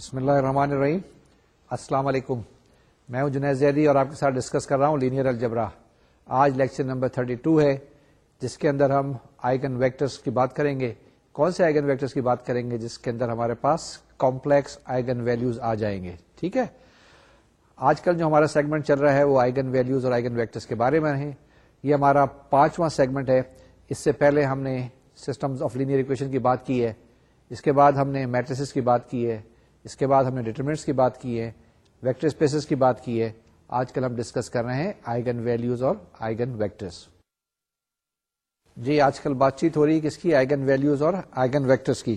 بسم اللہ الرحمن الرحیم السلام علیکم میں ہوں جنید زیدی اور آپ کے ساتھ ڈسکس کر رہا ہوں لینئر الجبرا آج لیکچر نمبر 32 ہے جس کے اندر ہم آئگن ویکٹرس کی بات کریں گے کون سے آئگن ویکٹرز کی بات کریں گے جس کے اندر ہمارے پاس کمپلیکس آئگن ویلیوز آ جائیں گے ٹھیک ہے آج کل جو ہمارا سیگمنٹ چل رہا ہے وہ آئگن ویلیوز اور آئگن ویکٹرس کے بارے میں ہیں یہ ہمارا پانچواں سیگمنٹ ہے اس سے پہلے ہم نے سسٹم آف لینئر اکویشن کی بات کی ہے اس کے بعد ہم نے میٹرسز کی بات کی ہے اس کے بعد ہم نے ڈیٹرمنٹس کی بات کی ہے ویکٹر کی کی بات ہے آج کل ہم ڈسکس کر رہے ہیں آئیگن ویلوز اور آئیگن ویکٹرس جی آج کل بات چیت ہو رہی ہے کس کی آئیگن ویلوز اور آئیگن ویکٹرس کی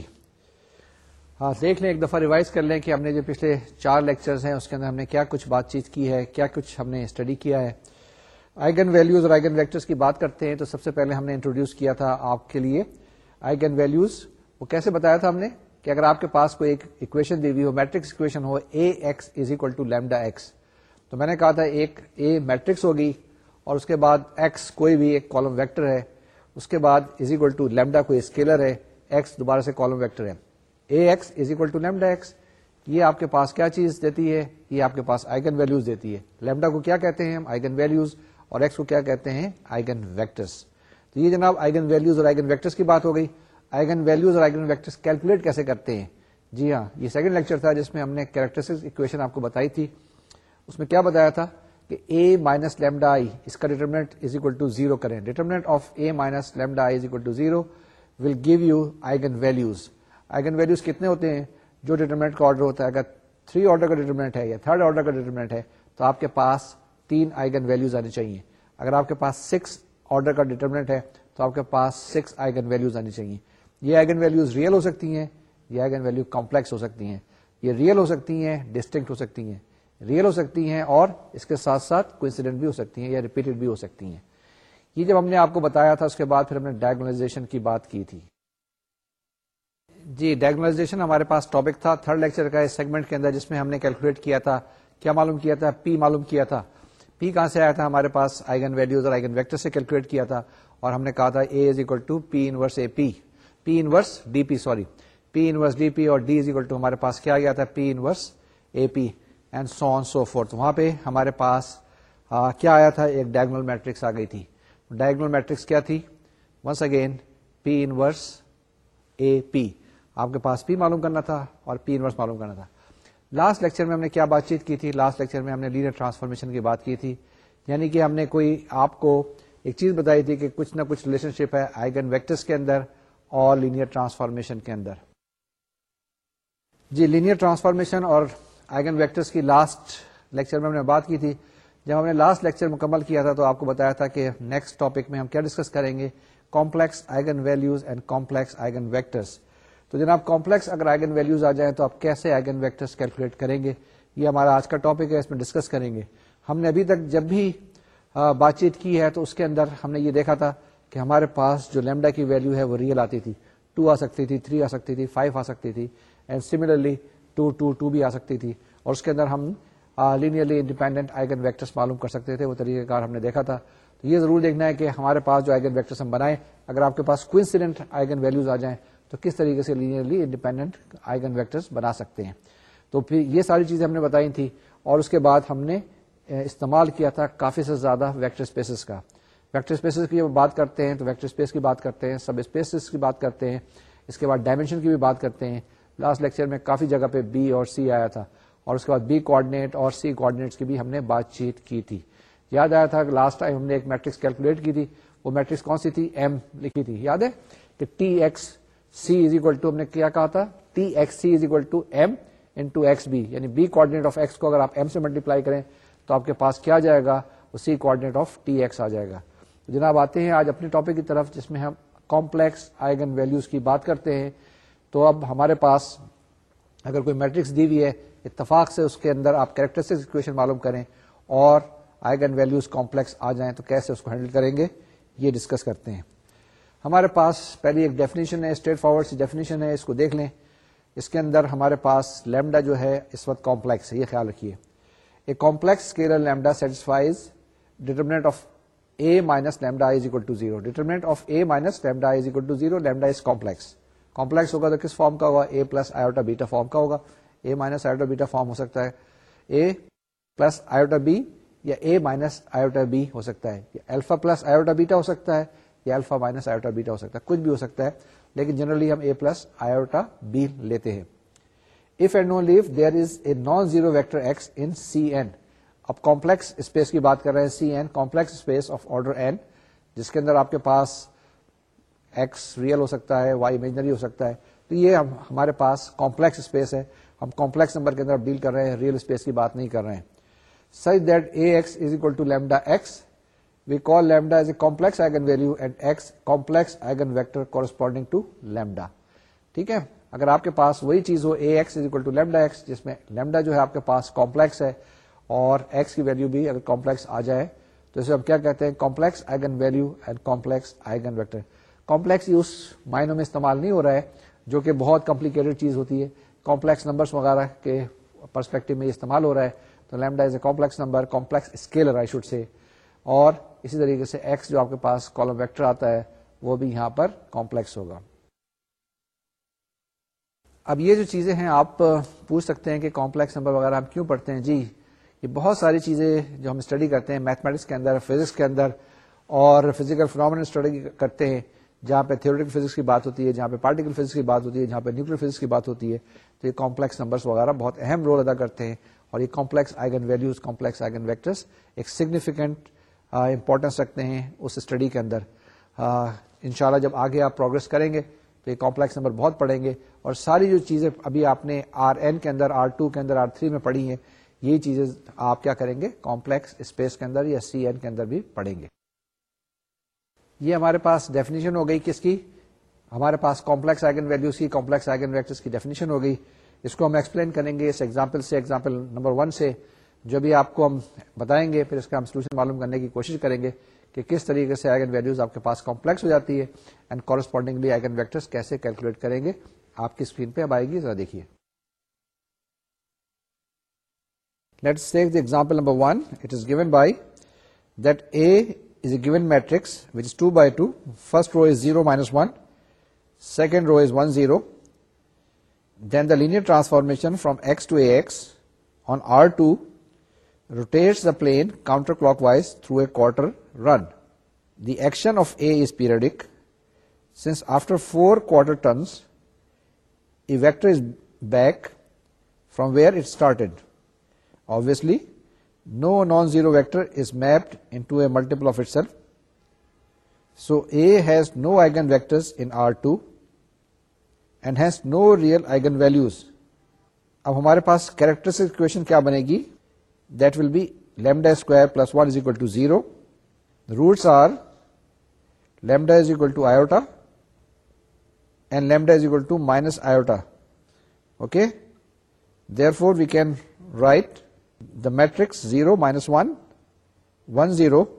ہاں دیکھ لیں ایک دفعہ ریوائز کر لیں کہ ہم نے جو پچھلے چار لیکچرز ہیں اس کے اندر ہم نے کیا کچھ بات چیت کی ہے کیا کچھ ہم نے اسٹڈی کیا ہے آئیگن ویلوز اور آئیگن ویکٹرس کی بات کرتے ہیں تو سب سے پہلے ہم نے انٹروڈیوس کیا تھا آپ کے لیے آئیگن ویلوز وہ کیسے بتایا تھا ہم نے کہ اگر آپ کے پاس کوئی ایک ایکویشن دی ہوئی ہو matrix equation who A X is equal to lambda X تو میں نے کہا تھا ایک اے میٹرکس ہوگی اور اس کے بعد ایکس کوئی بھی ایک کالم ویکٹر ہے اس کے بعد از اکول ٹو لیمڈا کوئی اسکیلر ہے ایکس دوبارہ سے کالم ویکٹر ہے A X X is equal to lambda یہ آپ کے پاس کیا چیز دیتی ہے یہ آپ کے پاس آئگن ویلوز دیتی ہے لیمڈا کو کیا کہتے ہیں ہم آئگن ویلوز اور ایکس کو کیا کہتے ہیں آئگن ویکٹرس تو یہ جناب آئگن ویلوز اور آئگن ویکٹرس کی بات ہو گئی آئگن ویلوز اور آئگن ویکٹر کیلکولیٹ کیسے کرتے ہیں جی ہاں یہ سیکنڈ لیکچر تھا جس میں ہم نے کیریکٹرسٹک اکویشن آپ کو بتائی تھی اس میں کیا بتایا تھا کہ اے مائنس لیمڈا آئی اس کا determinant is equal to zero کریں determinant of A minus lambda I is equal to zero will give you eigen values eigen values کتنے ہوتے ہیں جو ڈیٹرمنٹ کا آرڈر ہوتا ہے اگر تھری آرڈر کا ڈیٹرمنٹ ہے یا تھرڈ آرڈر کا ڈیٹرمنٹ ہے تو آپ کے پاس تین آئگن ویلوز آنی چاہیے اگر آپ کے پاس سکس آرڈر کا ڈیٹرمنٹ ہے تو آپ کے پاس سکس آئگن ویلوز آنی چاہیے یہ آئگن ویلوز ریئل ہو سکتی ہیں یہ ایگن ویلو کمپلیکس ہو سکتی ہیں یہ ریئل ہو سکتی ہیں ڈسٹنکٹ ہو سکتی ہیں ریئل ہو سکتی ہیں اور اس کے ساتھ ساتھ کوئنسیڈنٹ بھی ہو سکتی ہیں یا ریپیٹڈ بھی ہو سکتی ہیں یہ جب ہم نے آپ کو بتایا تھا اس کے بعد پھر ہم نے ڈائگنائزیشن کی بات کی تھی جی ڈائگنائزیشن ہمارے پاس ٹاپک تھا تھرڈ لیکچر کا اس سیگمنٹ کے اندر جس میں ہم نے کیلکولیٹ کیا تھا کیا معلوم کیا تھا پی معلوم کیا تھا پی کہاں سے آیا تھا ہمارے پاس آئگن ویلوز اور آئگن ویکٹر سے کیلکولیٹ کیا تھا اور ہم نے کہا تھا A A is equal to P inverse P P inverse D P sorry P inverse D P اور ڈی از اکول ٹو ہمارے پاس کیا گیا تھا P inverse A P and so on so forth وہاں پہ ہمارے پاس آ, کیا آیا تھا ایک ڈائگنل میٹرکس آ گئی تھی ڈائگنل میٹرکس کیا تھی once again P inverse A P آپ کے پاس پی معلوم کرنا تھا اور پی انورس معلوم کرنا تھا لاسٹ لیکچر میں ہم نے کیا بات چیت کی تھی لاسٹ لیکچر میں ہم نے لیڈر ٹرانسفارمیشن کی بات کی تھی یعنی کہ ہم نے کوئی آپ کو ایک چیز بتائی تھی کہ کچھ نہ کچھ ریلیشن شپ ہے آئگن ویکٹرس کے اندر اور لینئر ٹرانسفارمیشن کے اندر جی لینئر ٹرانسفارمیشن اور آئگن ویکٹرس کی لاسٹ لیکچر میں ہم نے بات کی تھی جب ہم نے لاسٹ لیکچر مکمل کیا تھا تو آپ کو بتایا تھا کہ نیکسٹ ٹاپک میں ہم کیا ڈسکس کریں گے complex eigen values and complex eigen vectors تو جناب کمپلیکس اگر آئگن ویلوز آ جائیں تو آپ کیسے آئگن ویکٹرس کیلکولیٹ کریں گے یہ ہمارا آج کا ٹاپک ہے اس میں ڈسکس کریں گے ہم نے ابھی تک جب بھی بات چیت کی ہے تو اس کے اندر ہم نے یہ دیکھا تھا کہ ہمارے پاس جو لیمڈا کی ویلو ہے وہ ریئل آتی تھی ٹو آ سکتی تھی تھری آ سکتی تھی فائیو آ سکتی تھی and similarly two two two بھی آ سکتی تھی اور اس کے اندر ہم لینئرلی انڈیپینڈنٹ آئگن ویکٹرس معلوم کر سکتے تھے وہ طریقہ کار ہم نے دیکھا تھا تو یہ ضرور دیکھنا ہے کہ ہمارے پاس جو آئگن ویکٹرس ہم بنائیں اگر آپ کے پاس کوئنسیڈنٹ آئگن ویلوز آ جائیں تو کس طریقے سے لینئرلی انڈیپینڈنٹ آئگن ویکٹرس بنا سکتے ہیں تو پھر یہ ساری چیزیں ہم نے بتائی تھی اور اس کے بعد ہم نے استعمال کیا تھا کافی سے زیادہ ویکٹر اسپیسیز کا ویکٹر اسپیسز کی بات کرتے ہیں تو ویکٹر اسپیس کی بات کرتے ہیں سب اسپیس کی بات کرتے ہیں اس کے بعد ڈائمینشن کی بھی بات کرتے ہیں لاسٹ لیکچر میں کافی جگہ پہ بی اور سی آیا تھا اور اس کے بعد بی کوآڈینیٹ اور سی کوآڈینیٹس کی بھی ہم نے بات چیت کی تھی یاد آیا تھا کہ لاسٹ ٹائم ہم نے ایک میٹرکس کیلکولیٹ کی تھی وہ میٹرکس کون سی تھی ایم لکھی تھی یاد ہے کہ T X C is equal to ہم نے کیا کہا تھا T X C is equal to M two X B یعنی بی کوآڈینیٹ آف ایکس کو اگر آپ ایم سے ملٹیپلائی کریں تو آپ کے پاس کیا جائے گا وہ C coordinate of T X آ جائے گا جناب آتے ہیں آج اپنے ٹاپک کی طرف جس میں ہم کمپلیکس آئیگن ویلوز کی بات کرتے ہیں تو اب ہمارے پاس اگر کوئی میٹرکس دی ہوئی ہے اتفاق سے اس کے اندر آپ معلوم کریں اور آئگن ویلیوز ویلوز کمپلیکس آ جائیں تو کیسے اس کو ہینڈل کریں گے یہ ڈسکس کرتے ہیں ہمارے پاس پہلی ایک ڈیفینیشن ہے اسٹریٹ ڈیفینیشن ہے اس کو دیکھ لیں اس کے اندر ہمارے پاس لیمڈا جو ہے اس وقت کمپلیکس ہے یہ خیال رکھیے A complex scalar lambda satisfies determinant of minus lambda to zero determinant of A minus is complex ہوگا تو کس فارم کا ہوگا A plus iota beta form کا ہوگا A minus iota beta form ہو سکتا ہے یا الفا مائنس آیوٹا بیٹا ہو سکتا ہے کچھ بھی ہو سکتا ہے لیکن جنرلی ہم اے پلس آ لیتے ہیں if and only there is a non zero vector X in C and اب کمپلیکس اسپیس کی بات کر رہے ہیں C N complex space of order N جس کے اندر آپ کے پاس ایکس ریئل ہو سکتا ہے وائی امیجنری ہو سکتا ہے تو یہ ہم ہمارے پاس کمپلیکس اسپیس ہے ہم کمپلیکس نمبر کے اندر ڈیل کر رہے ہیں ریئل اسپیس کی بات نہیں کر رہے ہیں such that A x is equal to lambda x we call lambda is a complex eigen value and x complex eigen vector corresponding to lambda ٹھیک ہے اگر آپ کے پاس وہی چیز ہو A x is equal to lambda x جس میں لیمڈا جو ہے آپ کے پاس کمپلیکس ہے اور ایکس کی ویلو بھی اگر کمپلیکس آ جائے تو اسے ہم کیا کہتے ہیں complex eigen value and complex eigen vector یہ اس معنوں میں استعمال نہیں ہو رہا ہے جو کہ بہت کمپلیکیٹڈ چیز ہوتی ہے کمپلیکس نمبر وغیرہ کے پرسپیکٹو میں استعمال ہو رہا ہے تو lambda is a complex number scalar scale shot سے اور اسی طریقے سے ایکس جو آپ کے پاس کالم ویکٹر آتا ہے وہ بھی یہاں پر کمپلیکس ہوگا اب یہ جو چیزیں ہیں آپ پوچھ سکتے ہیں کہ کمپلیکس نمبر وغیرہ ہم کیوں پڑھتے ہیں جی یہ بہت ساری چیزیں جو ہم اسٹڈی کرتے ہیں میتھمیٹکس کے اندر فزکس کے اندر اور فزیکل فنامل اسٹڈی کرتے ہیں جہاں پہ تھھیورٹکل فزکس کی بات ہوتی ہے جہاں پہ پارٹیکل فزکس کی بات ہوتی ہے جہاں پہ نیوکل فزکس کی بات ہوتی ہے تو یہ کمپلیکس نمبرس وغیرہ بہت اہم رول ادا کرتے ہیں اور یہ complex eigen values complex eigen vectors ایک سگنیفیکینٹ امپورٹینس رکھتے ہیں اس اسٹڈی کے اندر ان شاء جب آگے آپ پروگرس کریں گے تو یہ کمپلیکس نمبر بہت پڑھیں گے اور ساری جو چیزیں ابھی آپ نے آر این کے اندر آر ٹو کے اندر آر تھری میں پڑھی ہیں یہ چیزیں آپ کیا کریں گے کمپلیکس اسپیس کے اندر یا سی این کے اندر بھی پڑھیں گے یہ ہمارے پاس ڈیفینیشن ہو گئی کس کی ہمارے پاس کمپلیکس آئگن ویلوز کی کمپلیکس آئگن ویکٹرس کی ڈیفینیشن ہو گئی اس کو ہم ایکسپلین کریں گے اس ایگزامپل سے ایگزامپل نمبر ون سے جو بھی آپ کو ہم بتائیں گے پھر اس کا ہم سولوشن معلوم کرنے کی کوشش کریں گے کہ کس طریقے سے آئگن ویلوز آپ کے پاس کمپلیکس ہو جاتی ہے اینڈ کورسپونڈنگلی آئگن ویکٹرس کیسے کیلکولیٹ کریں گے آپ کی اسکرین پہ اب آئے گی ذرا دیکھیے Let us take the example number 1. It is given by that A is a given matrix which is 2 by 2. First row is 0 minus 1, second row is 1 0. Then the linear transformation from x to ax on R2 rotates the plane counterclockwise through a quarter run. The action of A is periodic, since after 4 quarter turns a vector is back from where it started. No non zero vector is mapped in to a multiple of it self so A's no eigen vectored has no real eigen values اب ہمارے پاس characteristic کیا بنے گی will be lambda square plus one is equal to zero roots are lambda is equal to iota and lambda is equal to minus iota okay therefore we can write The matrix 0, minus 1, 1, 0,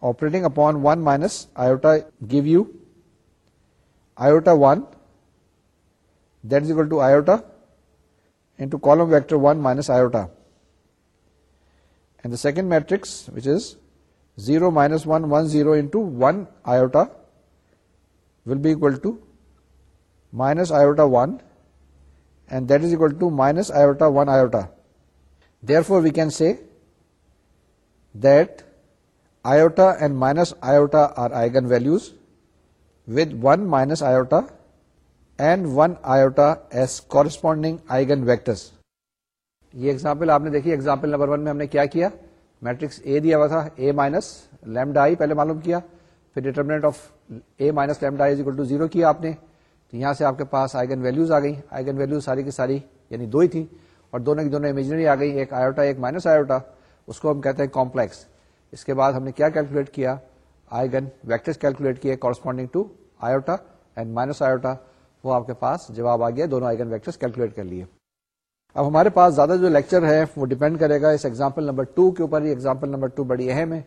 operating upon 1 minus iota give you iota 1, that is equal to iota into column vector 1 minus iota. And the second matrix, which is 0, minus 1, 1, 0 into 1 iota, will be equal to minus iota 1, and that is equal to minus iota 1 iota. Therefore we can see that iota and minus iota are eigen values with one minus iota and one iota as corresponding eigen vectors یہ example آپ نے دیکھی example number one میں ہم نے کیا کیا matrix A دیا ہوا تھا اے مائنس لیمڈا آئی پہلے معلوم کیا پھر determinant of A minus lambda I to zero کیا آپ نے تو یہاں سے آپ کے پاس آئیگن ویلوز آ گئی آئیگن ویلوز ساری کی ساری یعنی دو ہی تھیں اور دونوں کی دونوں امیجنری آ گئی ایک آئیوٹا ایک مائنس آئیوٹا اس کو ہم کہتے ہیں کمپلیکس اس کے بعد ہم نے کیا کیلکولیٹ کیا آئی گن ویکٹر کیلکولیٹ کیے corresponding to iota and minus iota وہ آپ کے پاس جواب آ گیا دونوں آئی گن ویکٹر کیلکولیٹ کر لیے اب ہمارے پاس زیادہ جو لیکچر ہے وہ ڈیپینڈ کرے گا اس ایگزامپل نمبر ٹو کے اوپر ایگزامپل نمبر ٹو بڑی اہم ہے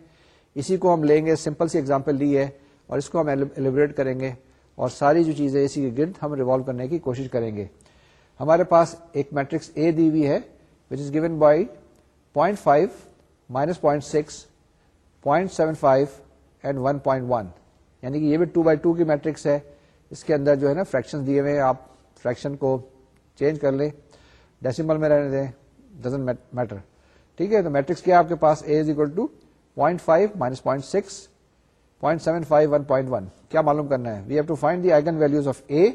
اسی کو ہم لیں گے سمپل سی ایگزامپل لی ہے اور اس کو ہم ایلیبریٹ کریں گے اور ساری جو چیزیں اسی کے گرد ہم ریوالو کرنے کی کوشش کریں گے ہمارے پاس ایک میٹرکس اے دی ہوئی ہے which is given by point five minus point six point seven five and one one point یعنی کہ یہ بھی ٹو بائی ٹو کی میٹرکس ہے اس کے اندر جو ہے نا فریکشن دیے ہوئے آپ فریکشن کو چینج کر لیں ڈیسیمل میں رہنے دیں ڈزن میٹر ٹھیک ہے تو میٹرکس کیا آپ کے پاس A is equal to point five minus point six point seven five one point one کیا معلوم کرنا ہے we have to find the eigen values of A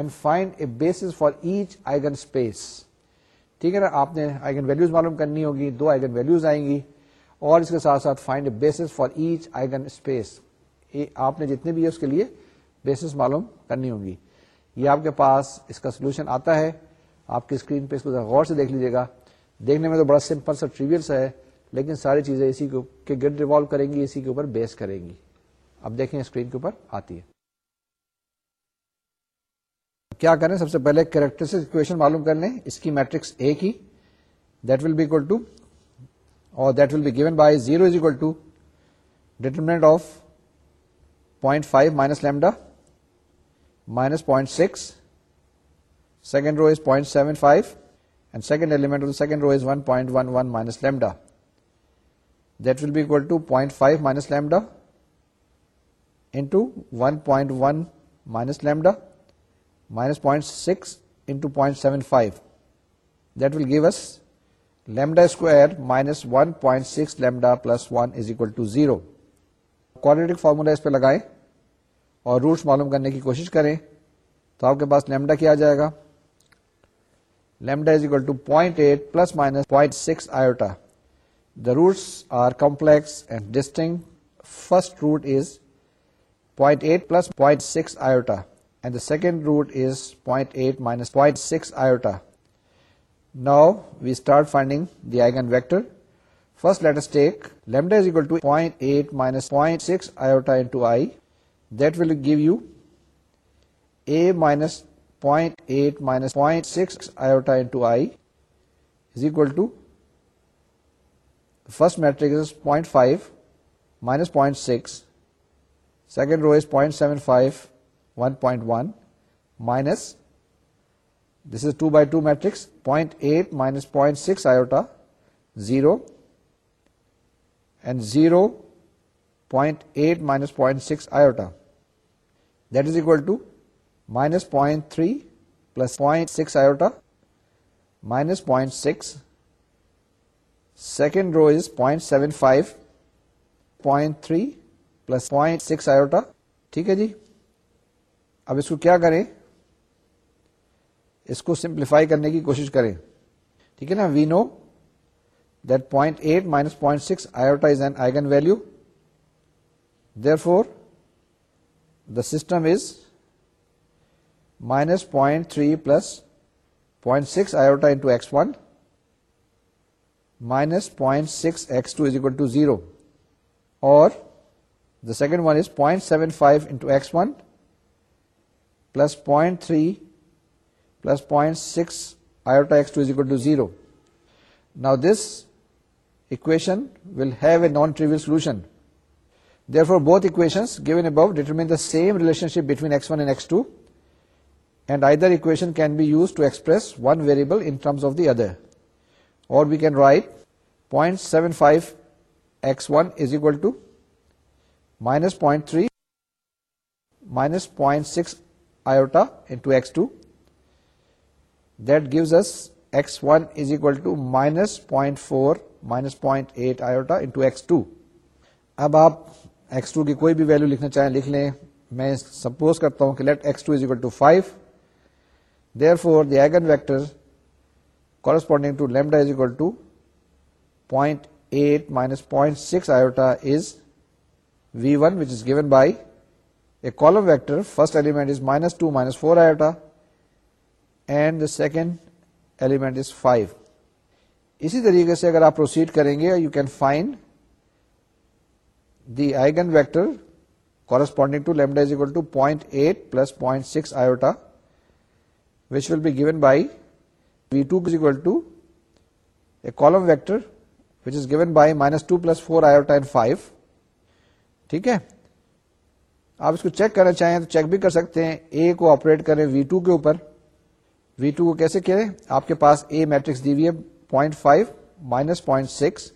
and find bases for each eigen space ٹھیک ہے نا آپ نے eigen values معلوم کرنی ہوگی دو آئگن ویلوز آئیں گی اور اس کے ساتھ ساتھ find for each eigen space آپ نے جتنے بھی اس کے لیے بیسز معلوم کرنی ہوگی یہ آپ کے پاس اس کا سولوشن آتا ہے آپ کی اسکرین پہ اس کو غور سے دیکھ لیجیے گا دیکھنے میں تو بڑا سمپل سا سا ہے لیکن ساری چیزیں اسی کے گرڈ ریوالو کریں گی اسی کے اوپر بیس کریں گی اب دیکھیں اسکرین کے اوپر آتی ہے کیا کریں سب سے پہلے کریکٹرسٹک اکویشن معلوم کر لیں اس کی میٹرکس اے کی that that will be equal to اور will be given by zero is equal to determinant of point five minus lambda minus point six second row is point seven five and second element of second row is one point one one minus lambda that will be equal to point five minus lambda into one point one minus lambda pin zero اس پہ لگائیں اور roots معلوم کرنے کی کوشش کریں تو آپ کے پاس لیمڈا کیا جائے گا lambda to point eight plus minus point six the roots are complex distinct first root is point eight plus point six iota second root is point eight minus point six iota now we start finding the eigen vector first let us tackle eight minus we'll give you e minus point eight minus six to first matrix five minus point six second rows point seven five point one minus this is two by two matrix point eight minus point six iota zero and zero point eight minus point six iota that is equal to minus point three plus point six iota minus point six second row is point seven five point three plus point six iota ٹھیک ہے جی اب اس کو کیا کریں اس کو simplify کرنے کی کوشش کریں ٹھیک ہے نا we know that point eight minus point six iota is an eigen value therefore the system is minus point three plus point six iota into x one minus point six x two is equal to zero اور the second one is point seven five into x one plus 0.3 plus 0.6 iota x2 is equal to 0. Now this equation will have a non-trivial solution. Therefore, both equations given above determine the same relationship between x1 and x2, and either equation can be used to express one variable in terms of the other. Or we can write 0.75 x1 is equal to minus 0.3 minus 0.6 iota into x two that gives s one is equal to minus point four minus point eight two کی کوئی بھی value لکھنا چاہیں لکھ لیں میں suppose کرتا ہوں کہ let x two two is equal five therefore the eigen vector corresponding to lambda is equal to point eight minus point six iota is v one which is given by column vector first element is minus two minus four iota and the second element is five اسی طریقے سے اگر آپ proceed کریں گے you can find the eigen vector corresponding to lambda is equal to point eight plus point six iota which will be given by v two is equal to a column vector which is given by minus two plus four iota and five ٹھیک ہے آپ اس کو check کرنا چاہیں تو check بھی کر سکتے ہیں اے کو آپریٹ کریں وی ٹو کے اوپر وی ٹو کو کیسے کریں آپ کے پاس اے میٹرکس دی ہوئی ہے point five minus point six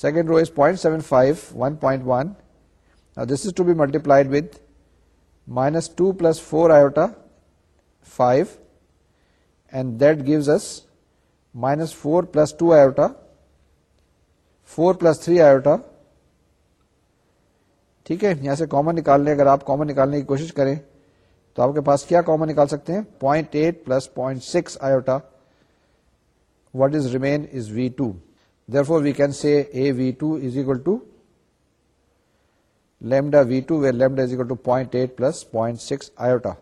second row is point seven five one point one this is to be multiplied with minus two plus four iota five and that gives us minus four plus two iota four plus three iota ٹھیک ہے یہاں سے common نکال لیں اگر آپ common نکالنے کی کوشش کریں تو آپ کے پاس کیا کامن نکال سکتے ہیں point eight plus point six iota what is remain is v two therefore we can see A v two is equal to lambda v two where lambda is equal to point eight plus point six iota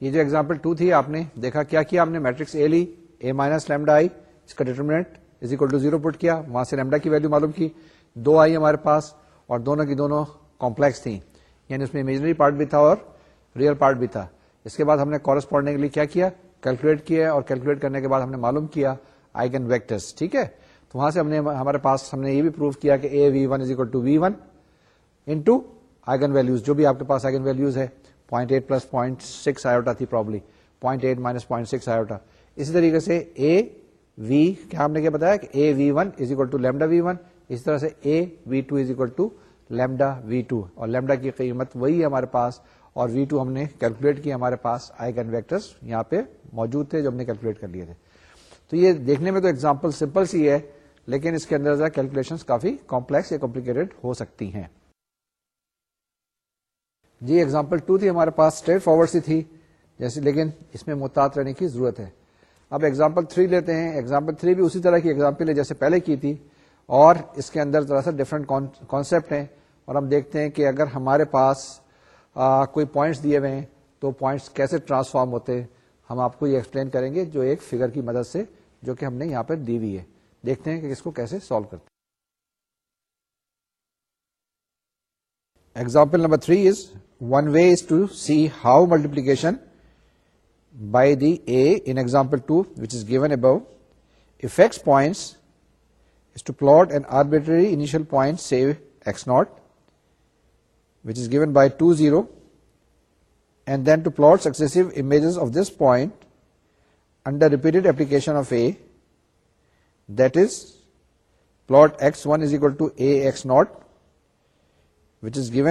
یہ جو example two تھی آپ نے دیکھا کیا کیا آپ نے میٹرکس اے لی اے مائنس لیمڈا آئی اس کا determinant is equal to zero put کیا وہاں سے لیمڈا کی ویلو معلوم کی دو آئی ہمارے پاس اور دونوں کی دونوں کمپلیکس تھیں یعنی اس میں امیجنری پارٹ بھی تھا اور ریئل پارٹ بھی تھا اس کے بعد ہم نے کورسپونڈنگلی کیا کیا کیلکولیٹ کیا اور کیلکولیٹ کرنے کے بعد ہم نے معلوم کیا آئیگن ویکٹرس ٹھیک ہے تو وہاں سے ہم نے ہمارے پاس ہم نے یہ بھی پروف کیا کہ A v one is equal to v one into eigen values جو بھی آپ کے پاس آئیگن ویلوز ہے point eight plus point six iota تھی probably point eight minus point six iota اسی طریقے سے اے وی کیا ہم نے کیا بتایا کہ A v one is equal to lambda v one اسی طرح سے A v two is equal to lambda v two اور لیمڈا کی قیمت وہی ہے ہمارے پاس اور وی ٹو ہم نے کیلکولیٹ کیا ہمارے پاس آئی گن ویکٹرس یہاں پہ موجود تھے جو ہم نے کیلکولیٹ کر لیے تھے تو یہ دیکھنے میں تو ایگزامپل سمپل سی ہے لیکن اس کے اندر کیلکولیشن کافی کمپلیکس یا کمپلیکیٹڈ ہو سکتی ہیں جی ایگزامپل ٹو تھی ہمارے پاس اسٹریٹ فارورڈ سی تھی جیسے لیکن اس میں محتاط رہنے کی ضرورت ہے اب ایگزامپل تھری لیتے ہیں ایگزامپل تھری بھی اسی طرح کی ایگزامپل ہے جیسے پہلے کی تھی اور اس کے اندر ذرا سا ڈفرنٹ کانسیپٹ ہیں اور ہم دیکھتے ہیں کہ اگر ہمارے پاس آ, کوئی پوائنٹس دیے ہوئے ہیں تو پوائنٹس کیسے ٹرانسفارم ہوتے ہیں ہم آپ کو یہ ایکسپلین کریں گے جو ایک فگر کی مدد سے جو کہ ہم نے یہاں پہ دی ہوئی ہے دیکھتے ہیں کہ اس کو کیسے سالو کرتے example number three is one way is to see how multiplication by the A in example two which is given above affects points plot and arbitrary initial point say x naught which is given by two zero and then to plot successive point under repeated application of A this plotted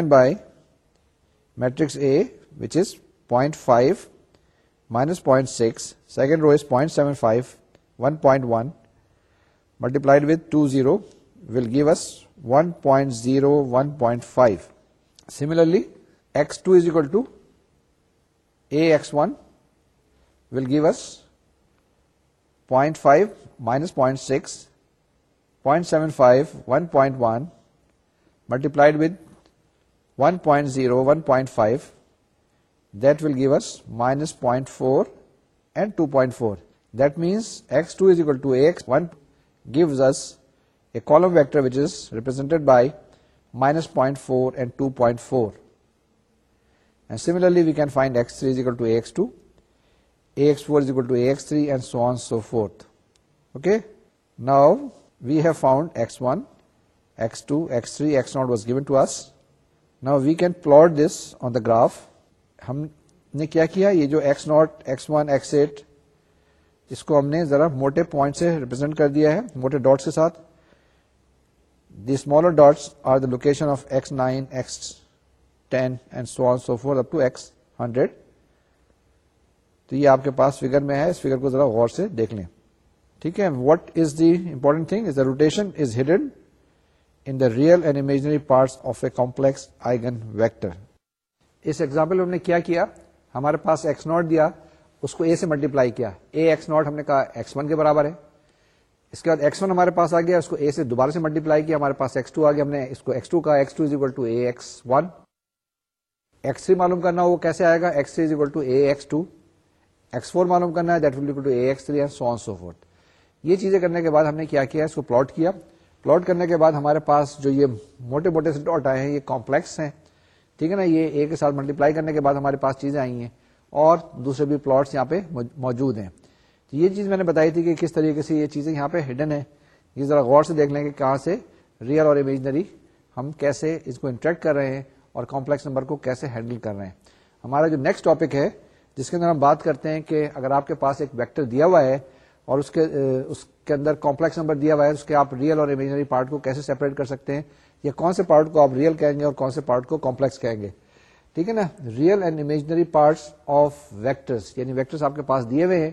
by matrix A which is point five minus point six second row is point seven five one point one multiplied with two zero we'll give us one point zero one point five similarly to A point seven five one point point five will give minus point four and two point four means x two is one gives us A which is represented by minus 0.4 and And and 2.4. similarly, we we we can can find x3 x3, is is equal equal to to to ax2, ax4 ax3 so so on on forth. Okay. Now, Now, have found x1, x2, x0 was given us. plot this the graph. ہم نے کیا کیا یہ جو x naught x one x eight اس کو ہم نے ذرا موٹے پوائنٹ سے ریپرزینٹ کر دیا ہے موٹے ڈاٹس کے ساتھ the smaller dots are the location of x nine x ten and so on so forth up to x hundred تو یہ آپ کے پاس فگر میں ہے اس فگر کو ذرا غور سے دیکھ لیں ٹھیک ہے what is the important thing is the rotation is hidden in the real and imaginary parts of a complex eigen vector us example میں ہم نے کیا کیا ہمارے پاس ایکس ناٹ دیا اس کو اے سے ملٹیپلائی کیا اے ایکس ناٹ ہم نے کہا ایکس ون کے برابر ہے اس کے بعد ایکس ون ہمارے پاس آ گیا اس کو اے سے دوبارہ سے ملٹیپلائی کیا ہمارے پاس ایکس ٹو آ گیا ہم نے اس کو ایکس ٹو کا x two is equal to A x one x three معلوم کرنا وہ کیسے آئے گا x three is equal to A x two x four معلوم کرنا ہے that will equal to A x three and so so forth یہ چیزیں کرنے کے بعد ہم نے کیا کیا اس کو پلاٹ کیا پلاٹ کرنے کے بعد ہمارے پاس جو یہ موٹے موٹے سے ڈاٹ آئے ہیں یہ کمپلیکس ہیں ٹھیک ہے نا یہ اے کے ساتھ ملٹیپلائی کرنے کے بعد ہمارے پاس چیزیں آئی ہیں اور دوسرے بھی پلاٹس یہاں پہ موجود ہیں یہ چیز میں نے بتائی تھی کہ کس طریقے سے یہ چیزیں یہاں پہ ہڈن ہے یہ ذرا غور سے دیکھ لیں کہ کہاں سے ریئل اور امیجنری ہم کیسے اس کو انٹریکٹ کر رہے ہیں اور کمپلیکس نمبر کو کیسے ہینڈل کر رہے ہیں ہمارا جو نیکسٹ ٹاپک ہے جس کے اندر ہم بات کرتے ہیں کہ اگر آپ کے پاس ایک ویکٹر دیا ہوا ہے اور اس کے اس کے اندر کمپلیکس نمبر دیا ہوا ہے اس کے آپ ریئل اور امیجنری پارٹ کو کیسے سیپریٹ کر سکتے ہیں یا کون سے پارٹ کو آپ ریئل کہیں گے اور کون سے پارٹ کو کمپلیکس کہیں گے ٹھیک ہے نا real and imaginary parts of vectors یعنی ویکٹرس آپ کے پاس دیے ہوئے ہیں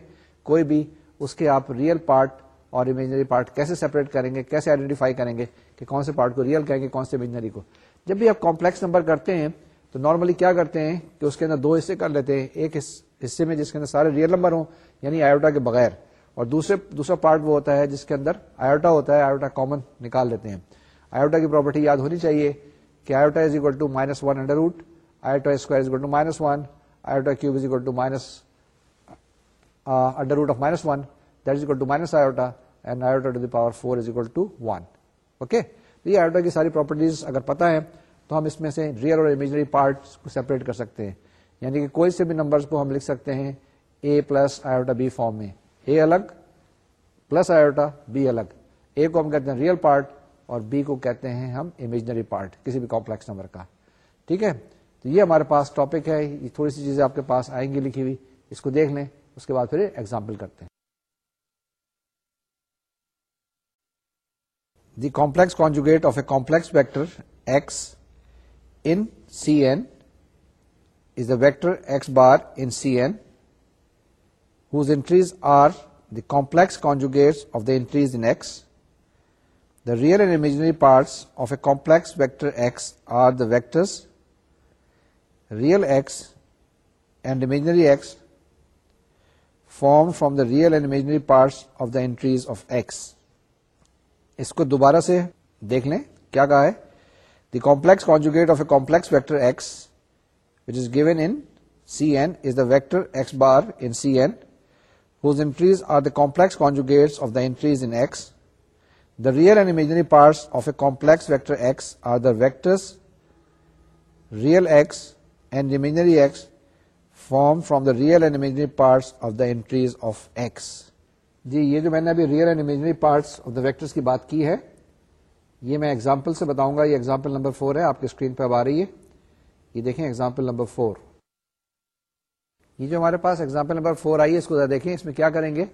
کوئی بھی اس کے آپ ریئل پارٹ اور امیجنری پارٹ کیسے سیپریٹ کریں گے کیسے آئیڈینٹیفائی کریں گے کہ کون سے پارٹ کو ریئل کہیں گے کون سے امیجنری کو جب بھی آپ کمپلیکس نمبر کرتے ہیں تو نارملی کیا کرتے ہیں کہ اس کے اندر دو حصے کر لیتے ہیں ایک حصے میں جس کے اندر سارے ریئل نمبر ہوں یعنی آیوٹا کے بغیر اور دوسرے دوسرا پارٹ وہ ہوتا ہے جس کے اندر آیوٹا ہوتا ہے آئیوٹا کامن نکال لیتے ہیں آئیوٹا کی پراپرٹی یاد ہونی چاہیے کہ iota is equal to minus one under root iota two minus one iota cube is equal to minus under root of minus one that is equal to minus iota to the power four is equal to one okay یہ iota کی ساری properties اگر پتا ہے تو ہم اس میں سے ریئل اور امیجنری پارٹ کو سیپریٹ کر سکتے ہیں یعنی کہ کوئی سے بھی نمبرس کو ہم لکھ سکتے ہیں a plus iota b form میں اے الگ پلس آئیوٹا بی الگ اے کو ہم کہتے ہیں ریئل پارٹ اور بی کو کہتے ہیں ہم امیجنری پارٹ کسی بھی کمپلیکس نمبر کا ٹھیک ہے تو یہ ہمارے پاس ٹاپک ہے یہ تھوڑی سی چیزیں آپ کے پاس آئیں گی لکھی ہوئی اس کو دیکھ لیں اس کے بعد پھر ایگزامپل کرتے ہیں the complex conjugate of a complex vector X in C C N N is the vector X bar in whose entries are the complex conjugates of the entries in X the real and imaginary parts of a complex vector X are the vectors real X and imaginary X form from the real and imaginary parts of the entries of X اس کو دوبارہ سے دیکھ لیں کیا کہا ہے the complex conjugate of a complex vector X which is given in C N is the vector X bar in C N whose entries are the complex conjugate of the in X the real and imaginary parts of a complex vector X are the vectors real X and imaginary X form from the real and imaginary parts of the entries of X جی یہ جو میں نے ابھی real and imaginary parts of the vectors کی بات کی ہے یہ میں ایگزامپل سے بتاؤں گا یہ ایگزامپل نمبر فور ہے آپ کی اسکرین پہ اب آ رہی ہے یہ دیکھیں ایگزامپل نمبر فور یہ جو ہمارے پاس ایگزامپل نمبر فور آئی ہے اس کو ذرا دیکھیں اس میں کیا کریں گے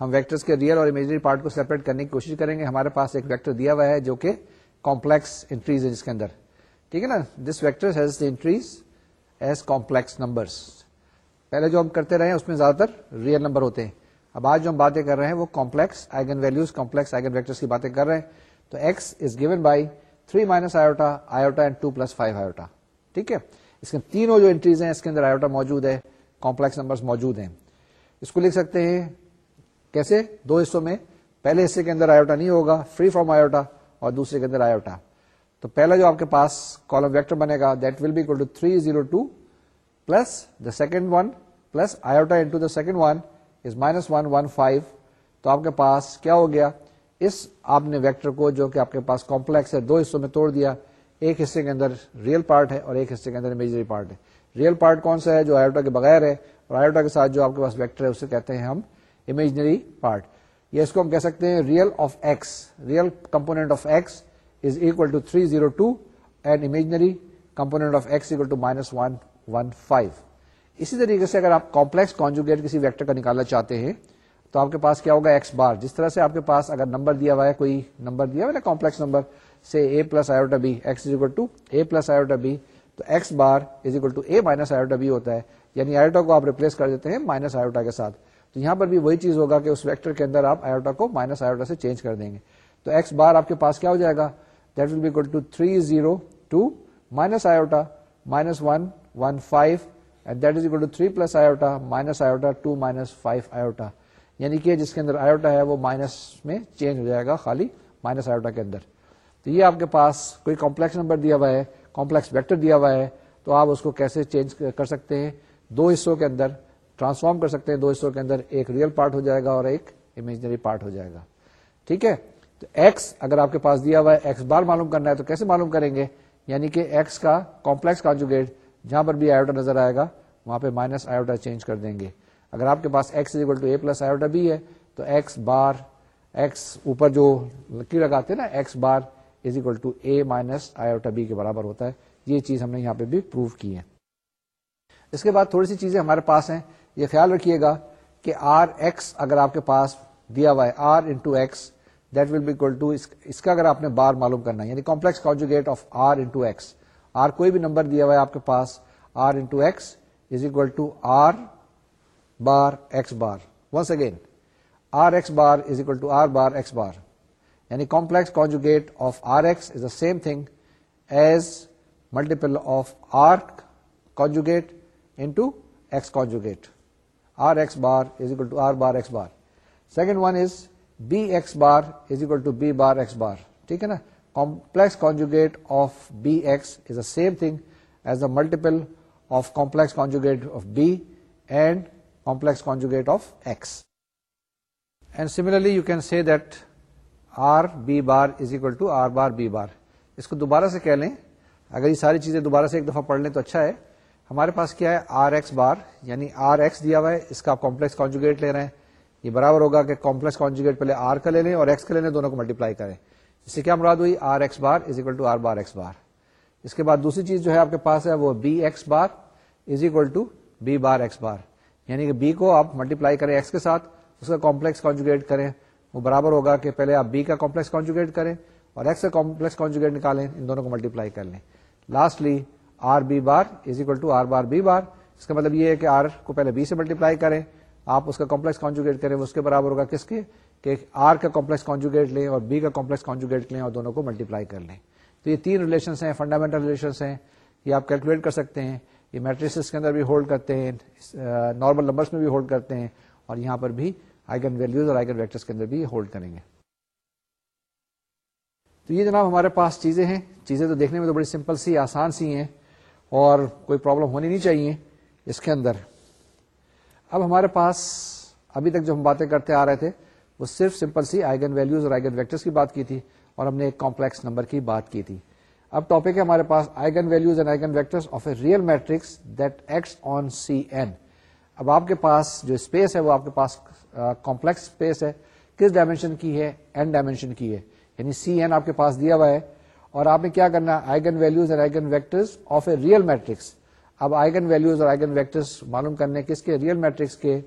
ہم ویکٹرس کے ریئل اور امیجنری پارٹ کو سیپریٹ کرنے کی کوشش کریں گے ہمارے پاس ایک ویکٹر دیا ہوا ہے جو کہ کمپلیکس انٹریز ہے جس کے اندر ٹھیک ہے نا this vector has the entries as complex numbers پہلے جو ہم کرتے رہے ہیں اس میں زیادہ تر ریئل نمبر ہوتے ہیں اب آج جو ہم باتیں کر رہے ہیں وہ complex eigen values complex eigen vector کی باتیں کر رہے ہیں تو X is given by three minus iota iota and two plus five iota ٹھیک ہے اس کے تینوں جو انٹریز ہیں اس کے اندر آئیوٹا موجود ہے کمپلیکس نمبر موجود ہیں اس کو لکھ سکتے ہیں کیسے دو حصوں میں پہلے حصے کے اندر آئیوٹا نہیں ہوگا فری فرام آئیوٹا اور دوسرے کے اندر آئیوٹا تو پہلا جو آپ کے پاس کالم ویکٹر بنے گا that will be two three zero two plus the second one plus a second vector کو جو کہ آپ کے پاس کمپلیکس ہے دو حصوں میں توڑ دیا ایک حصے کے اندر ریئل پارٹ ہے اور ایک حصے کے اندر امیجری پارٹ ہے ریئل پارٹ کون سا ہے جو آئیوٹا کے بغیر ہے اور آئیوٹا کے ساتھ جو آپ کے پاس ویکٹر ہے اسے کہتے ہیں ہم امیجنری پارٹ یہ اس کو ہم کہہ سکتے ہیں real of X real component of X is equal to three zero two and imaginary component of X equal to minus one one اسی طریقے سے اگر آپ کمپلیکس کانجوگیٹ کسی ویکٹر کا نکالنا چاہتے ہیں تو آپ کے پاس کیا ہوگا ایکس بار جس طرح سے آپ کے پاس اگر نمبر دیا ہوا ہے کوئی نمبر دیا ہوا ہے کمپلیکس نمبر سے A plus iota B X is equal to A plus iota B تو X bar is equal to A minus iota B ہوتا ہے یعنی آئیوٹا کو آپ ریپلیس کر دیتے ہیں مائنس آئیوٹا کے ساتھ تو یہاں پر بھی وہی چیز ہوگا کہ اس ویکٹر کے اندر آپ آئیوٹا کو مائنس آئیوٹا سے چینج کر دیں گے تو ایکس بار آپ کے پاس کیا ہو جائے گا that will be equal to three zero two minus iota minus one one five two three plus iota minus iota two minus five یعنی کہ جس کے اندر آئیوٹا ہے وہ مائنس میں چینج ہو جائے گا خالی مائنس آئیوٹا کے اندر تو یہ آپ کے پاس کوئی کمپلیکس نمبر دیا ہوا ہے کمپلیکس ویکٹر دیا ہوا ہے تو آپ اس کو کیسے چینج کر سکتے ہیں دو حصوں کے اندر ٹرانسفارم کر سکتے ہیں دو حصوں کے اندر ایک ریئل پارٹ ہو جائے گا اور ایک امیجنری پارٹ ہو جائے گا ٹھیک ہے تو ایکس اگر آپ کے پاس دیا ہوا ہے ایکس بار معلوم کرنا ہے تو کیسے معلوم کریں گے یعنی کہ ایکس کا کمپلیکس کانجوگیٹ جہاں پر بھی آئیوٹا نظر آئے گا وہاں پہ مائنس آئیوٹا چینج کر دیں گے اگر آپ کے پاس X equal to A plus iota B ہے تو ایکس بار ایکس اوپر جو لکی لگاتے ہیں نا x bar is equal to a minus iota b کے برابر ہوتا ہے یہ چیز ہم نے یہاں پہ بھی پروو کی ہے اس کے بعد تھوڑی سی چیزیں ہمارے پاس ہیں یہ خیال رکھیے گا کہ آر ایکس اگر آپ کے پاس دیا ہوا ہے R into X that will be equal to اس کا اگر آپ نے بار معلوم کرنا ہے یعنی complex conjugate of R into X R کوئی بھی نمبر دیا ہوا ہے آپ کے پاس R into X is equal to R bar X bar once again R X bar is equal to R bar X bar یعنی complex conjugate of R X is the same thing as multiple of R conjugate into X conjugate R X bar is equal to R bar X bar second one is B X bar is equal to B bar X bar ٹھیک ہے نا complex conjugate of bx is the same thing as the multiple of complex conjugate of b and complex conjugate of x and similarly you can say that r b bar is equal to r bar b bar اس کو دوبارہ سے کہہ لیں اگر یہ ساری چیزیں دوبارہ سے ایک دفعہ پڑھ لیں تو اچھا ہے ہمارے پاس کیا ہے آر ایکس بار یعنی آر ایکس دیا ہوا ہے اس کا آپ کمپلیکس کانجوگیٹ لے رہے ہیں یہ برابر ہوگا کہ کمپلیکس کانجوگیٹ پہلے آر کا لے لیں اور ایکس کا لے لیں دونوں کو ملٹیپلائی کریں اس سے کیا مراد ہوئی R R X X bar bar bar is equal to اس کے بعد دوسری چیز جو ہے آپ کے پاس ہے وہ B X X bar bar bar is equal to B B یعنی کہ کو آپ ملٹیپلائی کریں ایکس کے ساتھ اس کا کمپلیکس کانجوگیٹ کریں وہ برابر ہوگا کہ پہلے آپ بی کا کمپلیکس کانجوگیٹ کریں اور ایکس کا کمپلیکس کانجوگیٹ نکالیں ان دونوں کو ملٹیپلائی کر لیں lastly R B bar is equal to R bar B bar اس کا مطلب یہ ہے کہ آر کو پہلے بی سے ملٹیپلائی کریں آپ اس کا کمپلیکس کانجوگیٹ کریں اس کے برابر ہوگا کس کے کہ آر کا کمپلیکس کانجوگیٹ لیں اور بی کا کمپلیکس کانجوگیٹ لیں اور دونوں کو ملٹیپلائی کر لیں تو یہ تین ریلیشنس ہیں فنڈامنٹل ریلیشنس ہیں یہ آپ کیلکولیٹ کر سکتے ہیں یہ کے اندر بھی ہولڈ کرتے ہیں نارمل نمبرس میں بھی ہولڈ کرتے ہیں اور یہاں پر بھی آئگن ویلوز اور آئگن ویکٹرس کے اندر بھی ہولڈ کریں گے تو یہ جناب ہمارے پاس چیزیں ہیں چیزیں تو دیکھنے میں تو بڑی سمپل سی آسان سی ہیں اور کوئی پرابلم ہونی نہیں چاہیے اس کے اندر اب ہمارے پاس ابھی تک جو ہم باتیں کرتے آ رہے تھے وہ صرف سمپل سی آئگن ویلوز اور آئگن ویکٹرس کی بات کی تھی اور ہم نے ایک کمپلیکس نمبر کی بات کی تھی اب ٹاپک ہے ہمارے پاس eigenvalues and eigenvectors of a real matrix that acts on C N اب آپ کے پاس جو اسپیس ہے وہ آپ کے پاس کمپلیکس uh, اسپیس ہے کس ڈائمینشن کی ہے این ڈائمینشن کی ہے یعنی سی این آپ کے پاس دیا ہوا ہے اور آپ نے کیا کرنا eigenvalues and eigenvectors of a real matrix اب آئگن ویلوز اور آئگن ویکٹرس معلوم کرنے کس کے ریئل میٹرکس کے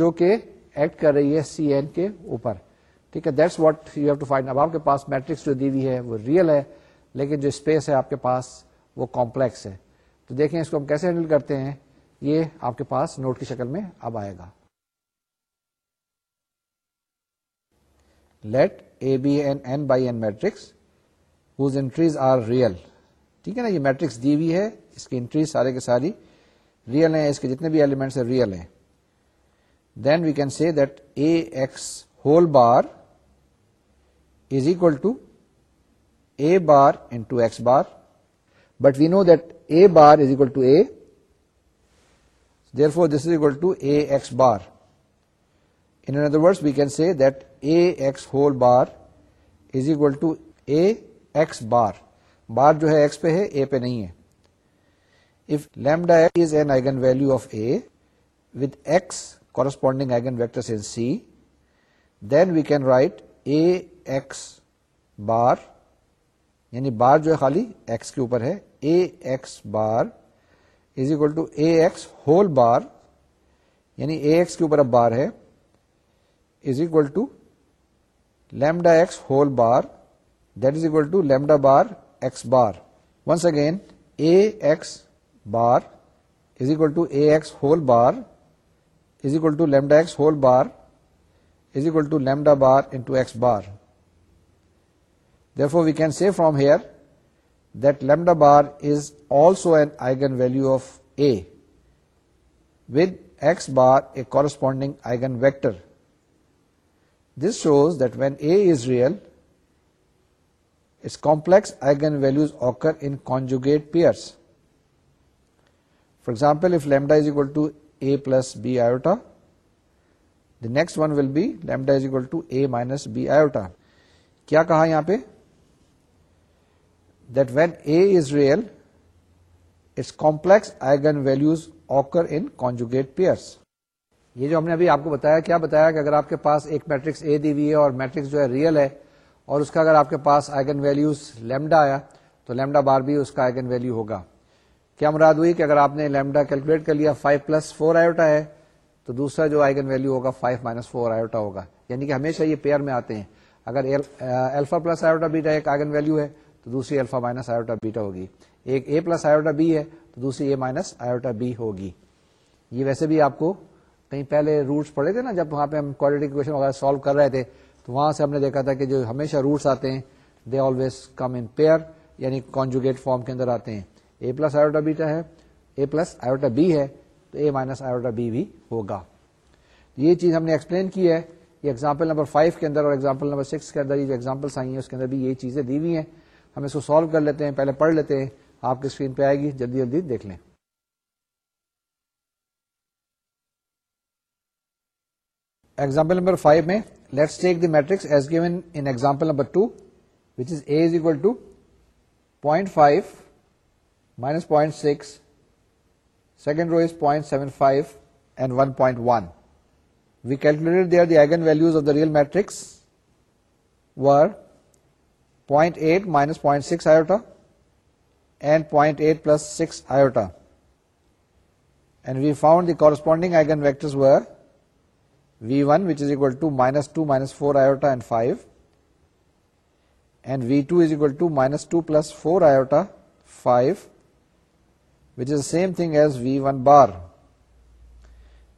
جو کہ ایکٹ کر رہی ہے سی این کے اوپر ٹھیک ہے that's what you have to اب آپ کے پاس میٹرکس جو دی ہوئی ہے وہ ریئل ہے لیکن جو اسپیس ہے آپ کے پاس وہ کمپلیکس ہے تو دیکھیں اس کو ہم کیسے ہینڈل کرتے ہیں یہ آپ کے پاس نوٹ کی شکل میں اب آئے گا let A be N N by matrix whose entries are real ٹھیک ہے نا یہ میٹرکس دی ہوئی ہے اس کی انٹریز سارے کے ساری ریئل ہیں اس کے جتنے بھی ایلیمنٹس ہیں ریئل ہیں then we can see the whole bar is equal to A bar O X bar but we know that A bar is equal to A therefore this is equal to A bar and another versa we can say that A whole bar is equal to A bar bar جو ہے ايكس پہ ہے A پہ نہیں ہے if lambda is an eigenvalue of A with corresponding eigenvectors C then we can write A X bar یعنی bar جو ہے خالی کے اوپر ہے ایکس کے اوپر اب بار ہے is equal to lambdas whole bar then is equal to lambda bar X bar once again A X bar is equal to A whole bar is equal to lambda x whole bar is equal to lambda bar into x bar. Therefore, we can say from here that lambda bar is also an eigenvalue of A with x bar a corresponding eigenvector. This shows that when A is real, its complex eigenvalues occur in conjugate pairs. For example, if lambda is equal to plus B iota the next one will be lambda two A minus B iota. کیا کہا یہاں پہ that when A is real it's complex eigenvalues آکر in conjugate periods یہ جو ہم نے ابھی آپ کو بتایا کیا بتایا کہ اگر آپ کے پاس ایک میٹرکس اے دی ہے اور میٹرکس جو ہے ریئل ہے اور اس کا اگر آپ کے پاس آئگن ویلوز لیمڈا آیا تو لیمڈا بار بھی اس کا آئگن ویلو ہوگا کیا مراد ہوئی کہ اگر آپ نے لیمڈا کیلکولیٹ کر لیا 5 پلس فور آئیوٹا ہے تو دوسرا جو آئگن ویلو ہوگا 5 مائنس فور آئیوٹا ہوگا یعنی کہ ہمیشہ یہ پیئر میں آتے ہیں اگر الفا پلس آئیوٹا بیٹا ایک آئگن ویلو ہے تو دوسری الفا مائنس آئیوٹا بیٹا ہوگی ایک اے پلس آئیوٹا بی ہے تو دوسری اے مائنس آئیوٹا بی ہوگی یہ ویسے بھی آپ کو کہیں پہلے روٹس پڑے تھے نا جب وہاں پہ ہم کوالٹی وغیرہ سالو کر رہے تھے تو وہاں سے ہم نے دیکھا تھا کہ جو ہمیشہ روٹس آتے ہیں they always come in pair یعنی کانجوگیٹ فارم کے اندر آتے ہیں اے پلس آئیوٹا بیٹا ہے اے پلس آئیوٹا بی ہے تو اے مائنس آئیوٹا بی بھی ہوگا یہ چیز ہم نے ایکسپلین کی ہے یہ ایگزامپل نمبر فائیو کے اندر اور نمبر سکس کے اندر یہ جو ہیں اس کے اندر بھی یہ چیزیں دی ہوئی ہیں ہم اس کو سالو کر لیتے ہیں پہلے پڑھ لیتے ہیں آپ کی اسکرین پہ آئے گی جلدی جلدی دیکھ لیں ایگزامپل نمبر فائیو میں let's take the matrix as given in example number two is A is equal to point five point six second is point seven five the real matrix eight minus six point eight plus six and we found the corresponding were V one which is equal to minus two minus four I five V two is equal to minus two plus four iota five which is same thing as V one bar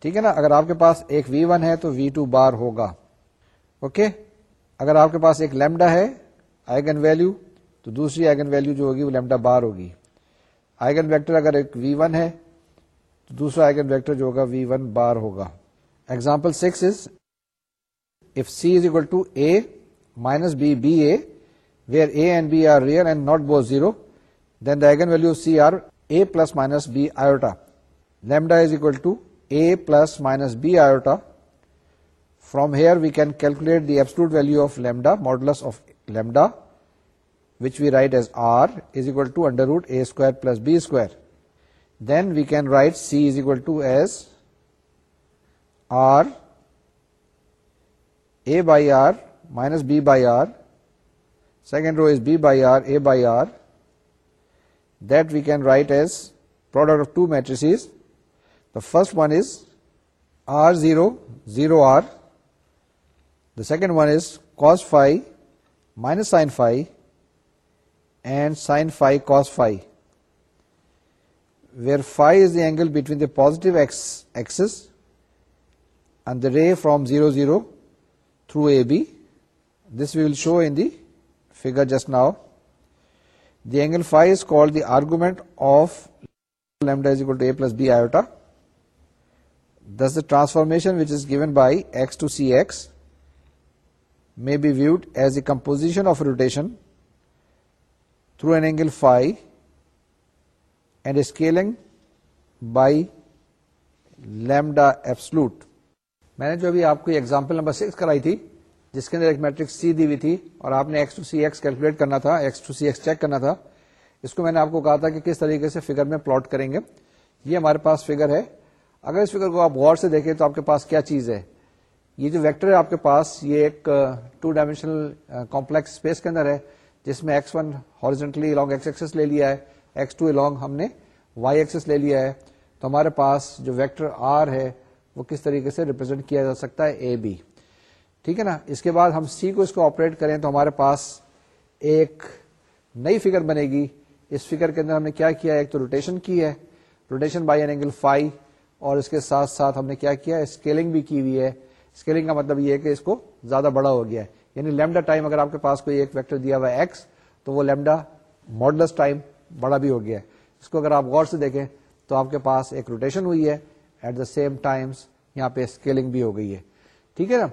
ٹھیک ہے نا اگر آپ کے پاس ایک v one ہے تو وی ٹو بار ہوگا اوکے okay? اگر آپ کے پاس ایک لیمڈا ہے آئن ویلو تو دوسری آئگن ویلو جو ہوگی وہ لیمڈا بار ہوگی آئگن ویکٹر اگر ایک وی ون ہے تو دوسرا آئگن ویکٹر جو ہوگا وی ون بار ہوگا example six is if C is equal to A minus B B A where A and B are real and not both zero then the داگن value C are A plus minus B iota. Lambda is equal to A plus minus B iota. From here we can calculate the absolute value of lambda, modulus of lambda, which we write as R is equal to under root A square plus B square. Then we can write C is equal to as R A by R minus B by R. Second row is B by R, A by R that we can write as product of two matrices. The first one is R0, 0R. The second one is cos phi minus sin phi and sin phi cos phi, where phi is the angle between the positive x axis and the ray from 0, 0 through AB. This we will show in the figure just now. the angle phi is called the argument of lambda is equal to a plus b iota thus the transformation which is given by x to cx may be viewed as a composition of rotation through an angle phi and a scaling by lambda absolute میں نے جو ابھی آپ کو example number six کرائی تھی جس کے اندر ایک میٹرک سی دی ہوئی تھی اور آپ نے X to C X calculate کرنا تھا X to C X check کرنا تھا اس کو میں نے آپ کو کہا تھا کہ کس طریقے سے فگر میں پلاٹ کریں گے یہ ہمارے پاس فگر ہے اگر اس فگر کو آپ غور سے دیکھیں تو آپ کے پاس کیا چیز ہے یہ جو ویکٹر ہے آپ کے پاس یہ ایک ٹو ڈائمینشنل کمپلیکس اسپیس کے اندر ہے جس میں X one horizontally along X axis لے لیا ہے ایکس ٹو الاگ ہم نے وائی ایکسس لے لیا ہے تو ہمارے پاس جو ویکٹر آر ہے وہ کس طریقے سے ریپرزینٹ کیا جا سکتا ہے اے بی ٹھیک ہے نا اس کے بعد ہم سی کو اس کو آپریٹ کریں تو ہمارے پاس ایک نئی فگر بنے گی اس فگر کے اندر ہم نے کیا کیا ایک تو روٹیشن کی ہے rotation by an angle phi اور اس کے ساتھ ساتھ ہم نے کیا کیا اسکیلنگ بھی کی ہوئی ہے اسکیلنگ کا مطلب یہ ہے کہ اس کو زیادہ بڑا ہو گیا ہے یعنی لیمڈا ٹائم اگر آپ کے پاس کوئی ایک ویکٹر دیا ہوا ہے ایکس تو وہ لیمڈا ماڈلس ٹائم بڑا بھی ہو گیا ہے اس کو اگر آپ غور سے دیکھیں تو آپ کے پاس ایک روٹیشن ہوئی ہے ایٹ دا سیم ٹائمس یہاں پہ اسکیلنگ بھی ہو گئی ہے ٹھیک ہے نا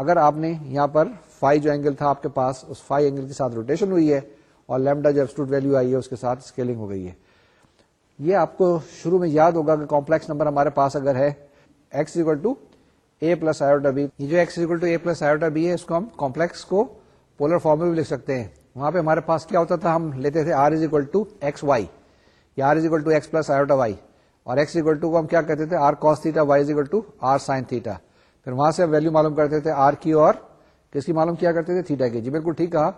اگر آپ نے یہاں پر فائی جو اینگل تھا آپ کے پاس اس فائی اینگل کے ساتھ روٹیشن ہوئی ہے اور لیمڈا جو ایبسٹوٹ ویلو آئی ہے اس کے ساتھ اسکیلنگ ہو گئی ہے یہ آپ کو شروع میں یاد ہوگا کہ کمپلیکس نمبر ہمارے پاس اگر ہے X equal to A plus iota B جو X equal to A plus iota B ہے اس کو ہم کمپلیکس کو پولر فارم میں بھی لکھ سکتے ہیں وہاں پہ ہمارے پاس کیا ہوتا تھا ہم لیتے تھے R is equal to X Y یا R is equal to X plus iota Y اور ایکس اکول ٹو کو ہم کیا کہتے تھے R cos theta Y is equal to R sine theta پھر وہاں سے ویلو معلوم کرتے تھے آر کی اور کس کی معلوم کیا کرتے تھے تھیٹا کی جی بالکل ٹھیک کہا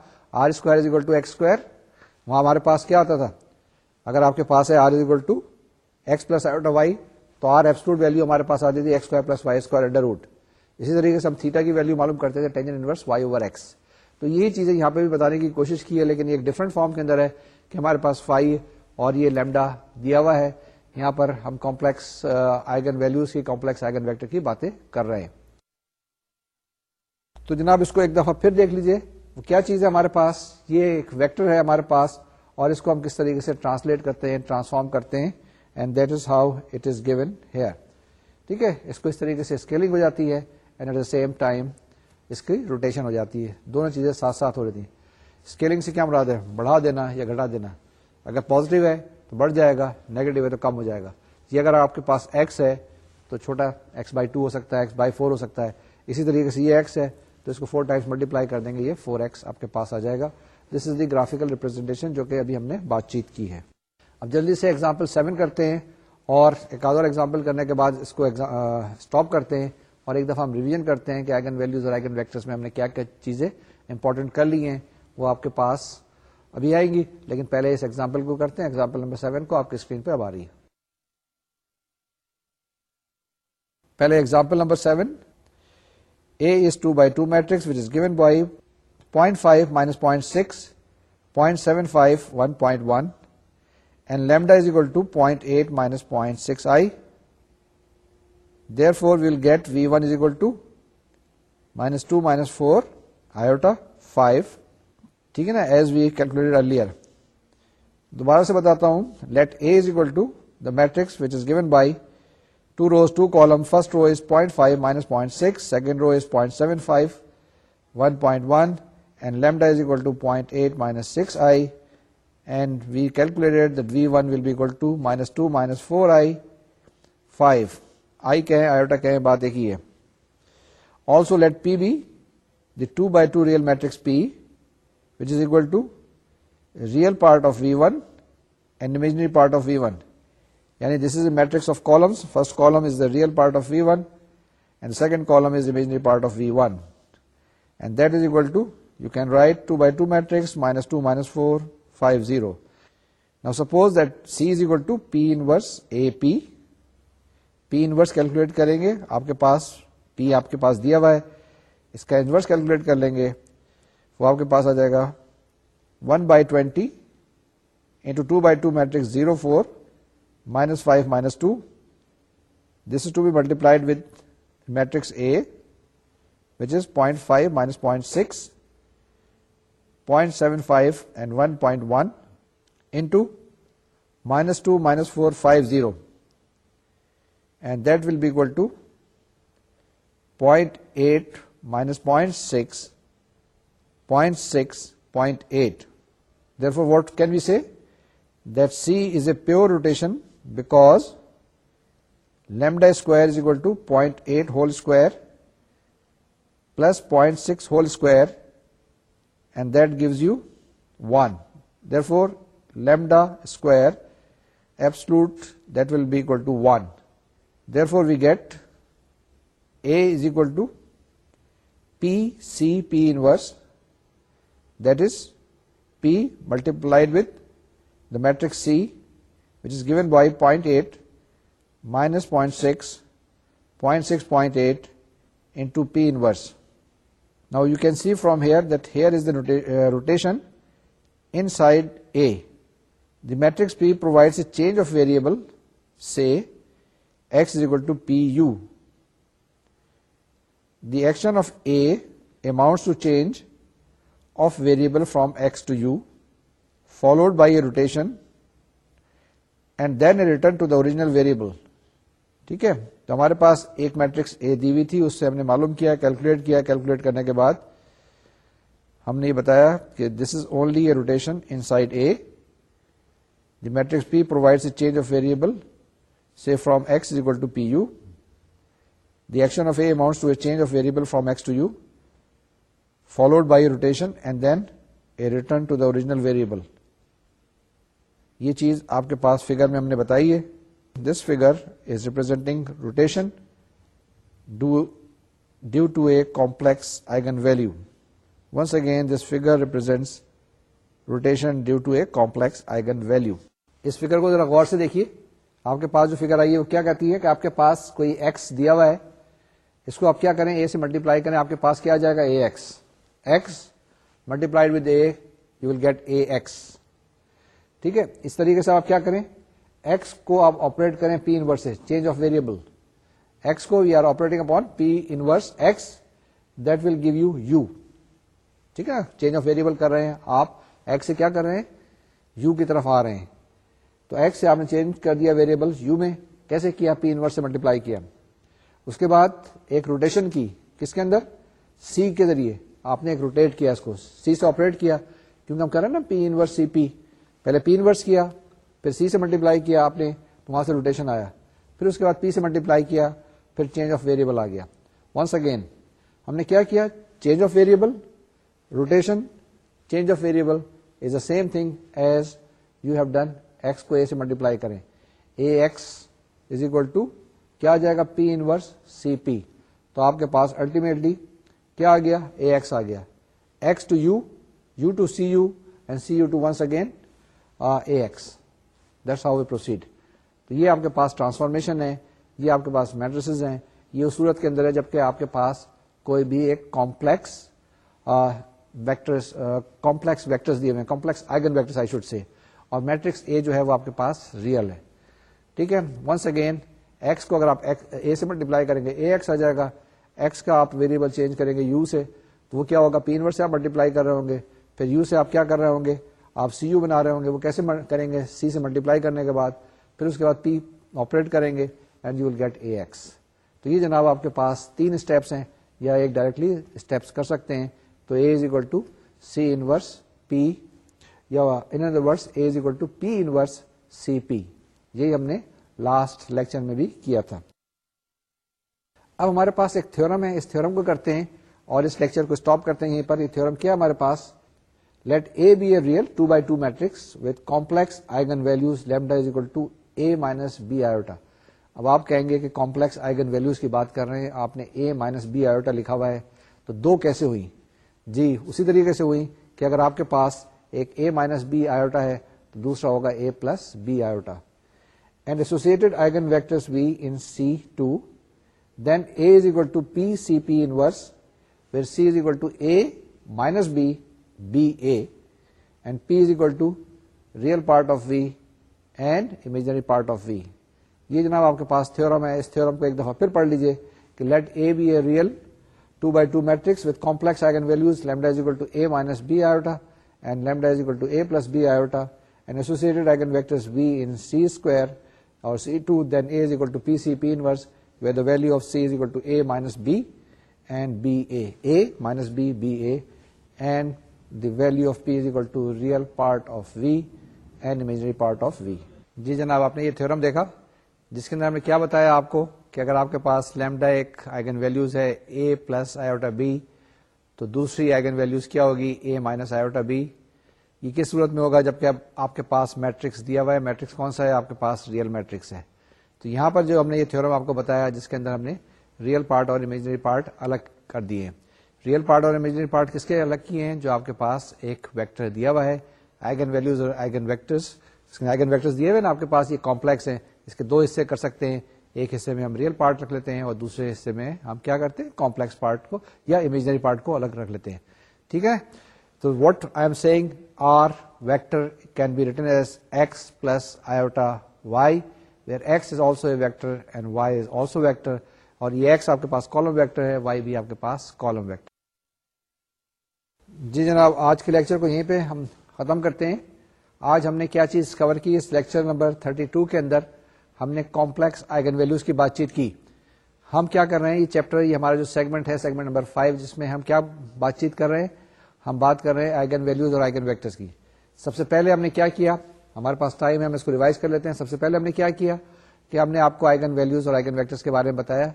R square is equal to X square وہاں ہمارے پاس کیا آتا تھا اگر آپ کے پاس ہے R is equal to X plus Y تو آر ایپسکوڈ ویلو ہمارے پاس آتی تھی X square plus Y square under root اسی طریقے سے ہم تھیٹا کی ویلو معلوم کرتے تھے tangent inverse y over x تو یہی چیزیں یہاں پہ بھی بتانے کی کوشش کی ہے لیکن یہ ڈفرنٹ فارم کے اندر ہے کہ ہمارے پاس فائی اور یہ لیمڈا دیا ہوا ہے یہاں پر ہم کمپلیکس آئگن ویلوز کی کمپلیکس آئگن ویکٹر کی باتیں کر رہے ہیں تو جناب اس کو ایک دفعہ پھر دیکھ لیجیے کیا چیز ہے ہمارے پاس یہ ایک ویکٹر ہے ہمارے پاس اور اس کو ہم کس طریقے سے ٹرانسلیٹ کرتے ہیں ٹرانسفارم کرتے ہیں and that is how it is given here ٹھیک ہے اس کو اس طریقے سے اسکیلنگ ہو جاتی ہے and at the same time اس کی روٹیشن ہو جاتی ہے دونوں چیزیں ساتھ ساتھ ہو جاتی ہیں اسکیلنگ سے کیا مراد ہے بڑھا دینا یا گھٹا دینا اگر پازیٹو ہے تو بڑھ جائے گا نیگیٹو ہے تو کم ہو جائے گا یہ اگر آپ کے پاس ایکس ہے تو چھوٹا ایکس بائی ٹو ہو سکتا ہے ایکس بائی فور ہو سکتا ہے اسی طریقے سے یہ ایکس ہے تو اس کو فور ٹائمس ملٹیپلائی کر دیں گے یہ فور ایکس آپ کے پاس آ جائے گا دس از دی گرافکل ریپرزینٹیشن جو کہ ابھی ہم نے بات چیت کی ہے اب جلدی سے ایگزامپل سیون کرتے ہیں اور ایک آدھ اور ایگزامپل کرنے کے بعد اس کو اسٹاپ کرتے ہیں اور ایک دفعہ ہم ریویژن کرتے ہیں کہ آئگن ویلوز اور آئگن ویکٹرس میں ہم نے کیا کیا چیزیں امپورٹنٹ کر لی ہیں وہ آپ کے پاس ابھی آئیں گی لیکن پہلے اس ایگزامپل کو کرتے ہیں ایگزامپل نمبر سیون کو آپ کی اسکرین پہ اب آ رہی ہے پہلے example number seven A is two by by two matrix which is given point five minus point point point point point six six seven five one one and lambda is equal to eight minus I four we'll get V one is equal to two minus minus four iota five ٹھیک ہے نا as we calculate earlier دوبارہ سے بتاتا ہوں let A is equal to the matrix which is given by two two rows column first row is point five minus point six second row is point seven five one one point point and lambda is equal to eight minus six I and V calculated that V one will be equal to minus two minus four I five I کہیں کہیں iota بات also let P be the two by two real matrix P which is equal to real part of V one and imaginary part of V one یعنی this is a matrix of column first column is the real part of V one and second column is imaginary part of V one and that is equal to you can write matrix minus two minus four five zero نا suppose that C is equals A P P Anas calculate کریں گے آپ کے پاس پی آپ کے پاس دیا ہوا ہے اس کا انورس کیلکولیٹ کر لیں گے وہ آپ کے پاس آ جائے گا one by twenty into two by two matrix zero four minus five minus two this is to be multiplied with matrix A which is point five minus point six point seven five and one point one into minus two minus four five zero and that will be equal to point eight minus point six 0.6, 0.8. Therefore, what can we say? That C is a pure rotation because lambda square is equal to 0.8 whole square plus 0.6 whole square, and that gives you 1. Therefore, lambda square absolute, that will be equal to 1. Therefore, we get A is equal to P C P inverse that is P multiplied with the matrix C, which is given by 0.8 minus 0.6, 0.6, 0.8 into P inverse. Now you can see from here that here is the uh, rotation inside A. The matrix P provides a change of variable, say x is equal to PU. The action of A amounts to change of variable from X to U followed by a rotation and then a return to the original variable ٹھیک ہے تو ہمارے پاس ایک matrix A دی ہوئی تھی اس سے ہم نے معلوم کیا کیلکولیٹ کیا کیلکولیٹ کرنے کے بعد ہم نے یہ بتایا کہ this is only a rotation inside a the matrix P provides a change of variable C from X is equal to P U the action of A amount change of variable from X to U followed by rotation and then a return to the original variable یہ چیز آپ کے پاس figure میں ہم نے بتائی ہے this figure rotation due to a complex eigenvalue once again this figure represents rotation due to a complex eigenvalue us figure کو ذرا غور سے دیکھیے آپ کے پاس جو فگر آئی ہے وہ کیا کہتی ہے کہ آپ کے پاس کوئی ایکس دیا ہوا ہے اس کو آپ کیا کریں اے سے ملٹیپلائی کریں آپ کے پاس کیا جائے گا A X get A X ٹھیک ہے اس طریقے سے آپ کیا کریں کو آپ آپریٹ کریں P inverse change of variable کو or operating upon P that will give you U ٹھیک ہے چینج آف ویریبل کر رہے ہیں آپ ایکس سے کیا کر رہے ہیں یو کی طرف آ رہے ہیں تو ایکس سے آپ نے چینج کر دیا ویریبل یو میں کیسے کیا پی انورس سے ملٹیپلائی کیا اس کے بعد ایک روٹیشن کی کس کے اندر سی کے ذریعے آپ نے ایک روٹیٹ کیا اس کو سی سے آپریٹ کیا کیونکہ ہم کہہ رہے ہیں نا پی انورس سی پی پہلے پی انورس کیا پھر سی سے ملٹیپلائی کیا آپ نے وہاں سے روٹیشن آیا پھر اس کے بعد پی سے ملٹیپلائی کیا پھر چینج آف ویریبل آ گیا ونس اگین ہم نے کیا کیا change of variable rotation change of variable is a thing as you have done X کو اے سے ملٹیپلائی کریں A X is equal to کیا آ جائے گا پی انورس سی پی تو آپ کے پاس الٹیمیٹلی کیا آ گیا اے ایکس آ گیا X to U U to C U and C U to once again A X that's how we proceed تو یہ آپ کے پاس ٹرانسفارمیشن ہے یہ آپ کے پاس میٹرس ہیں یہ صورت کے اندر ہے جبکہ آپ کے پاس کوئی بھی ایک کمپلیکس ویکٹرس کمپلیکس ویکٹرس دیے ہوئے complex eigen vectors I should say اور میٹرکس اے جو ہے وہ آپ کے پاس ریئل ہے ٹھیک ہے ونس اگین ایکس کو اگر آپ اے سے ملٹیپلائی کریں گے اے ایکس آ جائے گا ایکس کا آپ ویریبل چینج کریں گے یو سے تو وہ کیا ہوگا پی انور سے آپ ملٹیپلائی کر رہے ہوں گے پھر یو سے آپ کیا کر رہے ہوں گے آپ سی یو بنا رہے ہوں گے وہ کیسے کریں گے سی سے ملٹیپلائی کرنے کے بعد پھر اس کے بعد پی آپریٹ کریں گے and you will get a x تو یہ جناب آپ کے پاس تین اسٹیپس ہیں یا ایک ڈائریکٹلی اسٹیپس کر سکتے ہیں تو A is equal to C inverse P یا versa A is equal to P inverse C P یہ ہم نے لاسٹ لیکچر میں بھی کیا تھا اب ہمارے پاس ایک تھورم ہے اس تھورم کو کرتے ہیں اور اس لیکچر کو اسٹاپ کرتے ہیں یہ پر یہ ہمارے پاس let A be a real two two by matrix with complex eigen minus B iota اب آپ کہیں گے کہ کمپلیکس آئگن ویلوز کی بات کر رہے ہیں آپ نے اے مائنس بی آئیوٹا لکھا ہوا ہے تو دو کیسے ہوئی جی اسی طریقے سے ہوئی کہ اگر آپ کے پاس ایک اے مائنس بی آئیوٹا ہے تو دوسرا ہوگا A plus B iota and associated eigenvector V in C two then A is equal to P CP inverse where C is equal to A minus B BA and P is equal to real part of V and imaginary part of V. یہ جناب آپ کے پاس theorem ہے اس theorem کو ایک دفعہ پھر پڑھ لیجئے کہ let A be a real two by two matrix with complex eigenvalues lambda is equal to A minus B iota and lambda is equal to A plus B iota and associated eigenvectors V in C square اور C two then A is equal to P C P inverse value of C to A minus B and B A minus B B A value of equal to real part of ویڈری part of V جی جناب آپ نے یہ دیکھا جس کے اندر ہم نے کیا بتایا آپ کو کہ اگر آپ کے پاس لیمڈا ایک آئگن ویلوز ہے اے پلس آئیوٹا بی تو دوسری آئگن ویلوز کیا ہوگی اے مائنس آئیوٹا بی یہ کس صورت میں ہوگا جبکہ آپ کے پاس میٹرکس دیا ہوا ہے میٹرکس کون سا ہے آپ کے پاس ریئل میٹرکس ہے تو یہاں پر جو ہم نے یہ تھورم آپ کو بتایا جس کے اندر ہم نے ریئل پارٹ اور امیجنری پارٹ الگ کر دیے ریئل پارٹ اور امیجنری پارٹ کس کے الگ کیے ہیں جو آپ کے پاس ایک ویکٹر دیا ہوا ہے آئگن آئگن آئگن ویلوز اور ویکٹرس دیے ہوئے نا آپ کے پاس یہ کمپلیکس ہیں اس کے دو حصے کر سکتے ہیں ایک حصے میں ہم ریئل پارٹ رکھ لیتے ہیں اور دوسرے حصے میں ہم کیا کرتے ہیں کمپلیکس پارٹ کو یا امیجنری پارٹ کو الگ رکھ لیتے ہیں ٹھیک ہے تو what I am saying our vector can be written as X plus iota Y where X is is also also a vector vector and Y اور یہ ایکس آپ کے پاس کالم ویکٹر ہے وائی بھی آپ کے پاس کالم ویکٹر جی جناب آج کے لیکچر کو یہیں پہ ہم ختم کرتے ہیں آج ہم نے کیا چیز کور کی اس لیکچر نمبر 32 کے اندر ہم نے کمپلیکس آئگن ویلوز کی بات چیت کی ہم کیا کر رہے ہیں یہ یہ چیپٹر ہمارا جو سیگمنٹ ہے سیگمنٹ نمبر 5 جس میں ہم کیا بات چیت کر رہے ہیں ہم بات کر رہے ہیں آئگن ویلوز اور آئگن ویکٹرز کی سب سے پہلے ہم نے کیا کیا ہمارے پاس ٹائم ہے ہم اس کو ریوائز کر لیتے ہیں سب سے پہلے ہم نے کیا کیا کہ ہم نے آپ کو آئگن ویلوز اور آئگن ویکٹرس کے بارے میں بتایا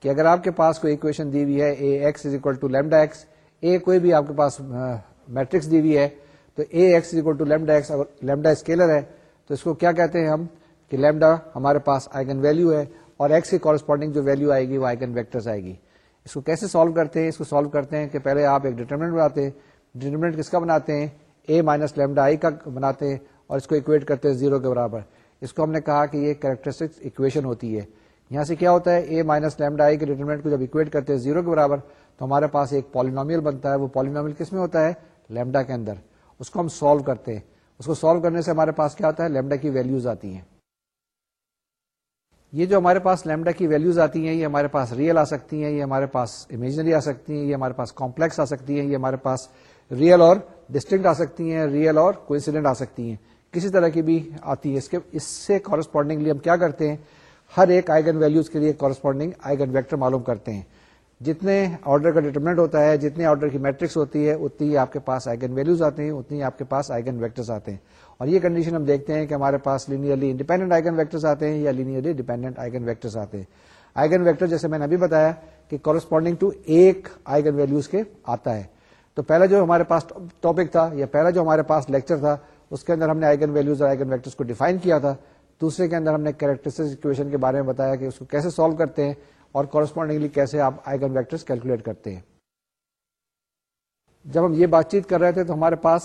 کہ اگر آپ کے پاس کوئی اکویشن دی ہوئی ہے A A X X is equal to lambda کوئی بھی آپ کے پاس میٹرکس دی ہوئی ہے تو A X is equal to lambda X اگر لیمڈا اسکیلر ہے تو اس کو کیا کہتے ہیں ہم کہ لیمڈا ہمارے پاس آئگن ویلو ہے اور ایکس کی کورسپونڈنگ جو ویلو آئے گی وہ آئگن ویکٹرس آئے گی اس کو کیسے سالو کرتے ہیں اس کو سالو کرتے ہیں کہ پہلے آپ ایک ڈیٹرمنٹ بناتے ہیں ڈیٹرمنٹ کس کا بناتے ہیں اے مائنس لیمڈا آئی کا بناتے ہیں اور اس کو اکویٹ کرتے ہیں زیرو کے برابر اس کو ہم نے کہا کہ یہ کریکٹرسٹکس اکویشن ہوتی ہے یہاں سے کیا ہوتا ہے اے مائنس لیمڈا آئی کے ڈیٹرمنٹ کو جب کرتے ہیں زیرو کے برابر تو ہمارے پاس ایک پالینومیل بنتا ہے وہ پالینومیل کس میں ہوتا ہے لیمڈا کے اندر اس کو ہم سالو کرتے ہیں اس کو سالو کرنے سے ہمارے پاس کیا ہوتا ہے لیمڈا کی ویلوز آتی ہیں یہ جو ہمارے پاس لیمڈا کی ویلوز آتی ہیں یہ ہمارے پاس ریئل آ سکتی ہیں یہ ہمارے پاس امیجنری آ سکتی ہیں یہ ہمارے پاس کمپلیکس آ سکتی ہیں یہ ہمارے پاس ریئل اور ڈسٹنکٹ آ سکتی ہیں ریئل اور کوئنسیڈنٹ آ سکتی ہیں کسی طرح کی بھی آتی ہے اس کے اس سے کورسپونڈنگلی ہم کیا کرتے ہیں ہر ایک آئگن ویلوز کے لیے کورسپونڈنگ ویکٹر معلوم کرتے ہیں جتنے آرڈر کا ڈیٹرمنٹ ہوتا ہے جتنے آرڈر کی میٹرکس ہوتی ہے اتنی اتنی آپ آپ کے کے پاس پاس آتے آتے ہیں ہیں ویکٹرز اور یہ کنڈیشن ہم دیکھتے ہیں کہ ہمارے پاس لینیئرلی انڈیپینڈنٹ آئگن ویکٹرز آتے ہیں یا لینئرلی ڈیپینڈنٹ آئگن ویکٹرز آتے ہیں آئگن ویکٹر جیسے میں نے ابھی بتایا کہ کورسپونڈنگ ٹو ایک آئگن ویلوز کے آتا ہے تو پہلا جو ہمارے پاس ٹاپک تھا یا پہلا جو ہمارے پاس لیکچر تھا اس کے اندر ہم نے آئگن ویلوز اور آئگن کو ڈیفائن کیا تھا دوسرے کے اندر ہم نے اکویشن کے بارے میں بتایا کہ اس کو کیسے سالو کرتے ہیں اور کورسپونڈنگلی کیسے آپ آئگن کیلکولیٹ کرتے ہیں جب ہم یہ بات چیت کر رہے تھے تو ہمارے پاس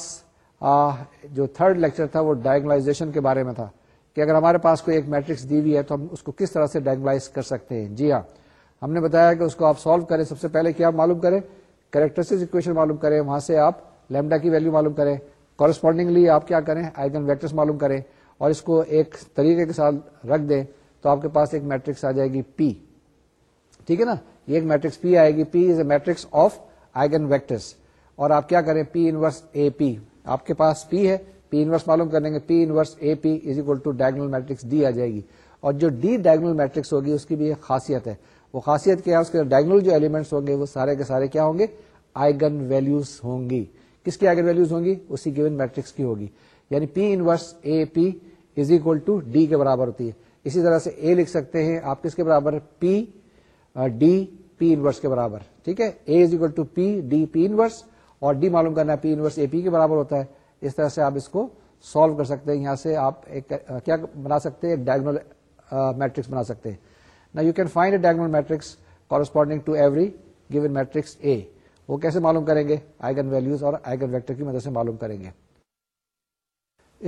جو تھرڈ لیکچر تھا وہ ڈائگنائزیشن کے بارے میں تھا کہ اگر ہمارے پاس کوئی ایک میٹرکس دی ہوئی ہے تو ہم اس کو کس طرح سے ڈائگنائز کر سکتے ہیں جی ہاں ہم نے بتایا کہ اس کو آپ سالو کریں سب سے پہلے کیا معلوم کریں اکویشن معلوم کریں وہاں سے آپ لیمڈا کی ویلو معلوم کریں کورسپونڈنگلی آپ کیا کریں آئگن ویکٹرس معلوم کریں اور اس کو ایک طریقے کے ساتھ رکھ دیں تو آپ کے پاس ایک میٹرکس آ جائے گی پی ٹھیک ہے نا یہ ایک میٹرکس پی آئے گی P is a matrix of eigenvectors اور آپ کیا کریں پی انورس اے پی آپ کے پاس پی ہے پی انورس معلوم کریں گے P inverse A P is equal to diagonal matrix D آ جائے گی اور جو ڈی ڈائگنل میٹرکس ہوگی اس کی بھی ایک خاصیت ہے وہ خاصیت کیا ہے اس کے ڈائگنل جو ایلیمنٹس ہوں گے وہ سارے کے سارے کیا ہوں گے آئگن ویلوز ہوں گی کس کی اگر ویلوز ہوں گی اسی گیون میٹرکس کی ہوگی یعنی P inverse A P is equal to D کے برابر ہوتی ہے اسی طرح سے اے لکھ سکتے ہیں آپ کس کے برابر پی ڈی پی انورس کے برابر ٹھیک ہے A is equal to P D P inverse اور ڈی معلوم کرنا پی انورس اے پی کے برابر ہوتا ہے اس طرح سے آپ اس کو سالو کر سکتے ہیں یہاں سے آپ ایک کیا بنا سکتے ہیں ڈائگنل میٹرکس بنا سکتے ہیں نا you can find a diagonal matrix corresponding to every given matrix A وہ کیسے معلوم کریں گے آئگن ویلوز اور آئگن ویکٹر کی مدد سے معلوم کریں گے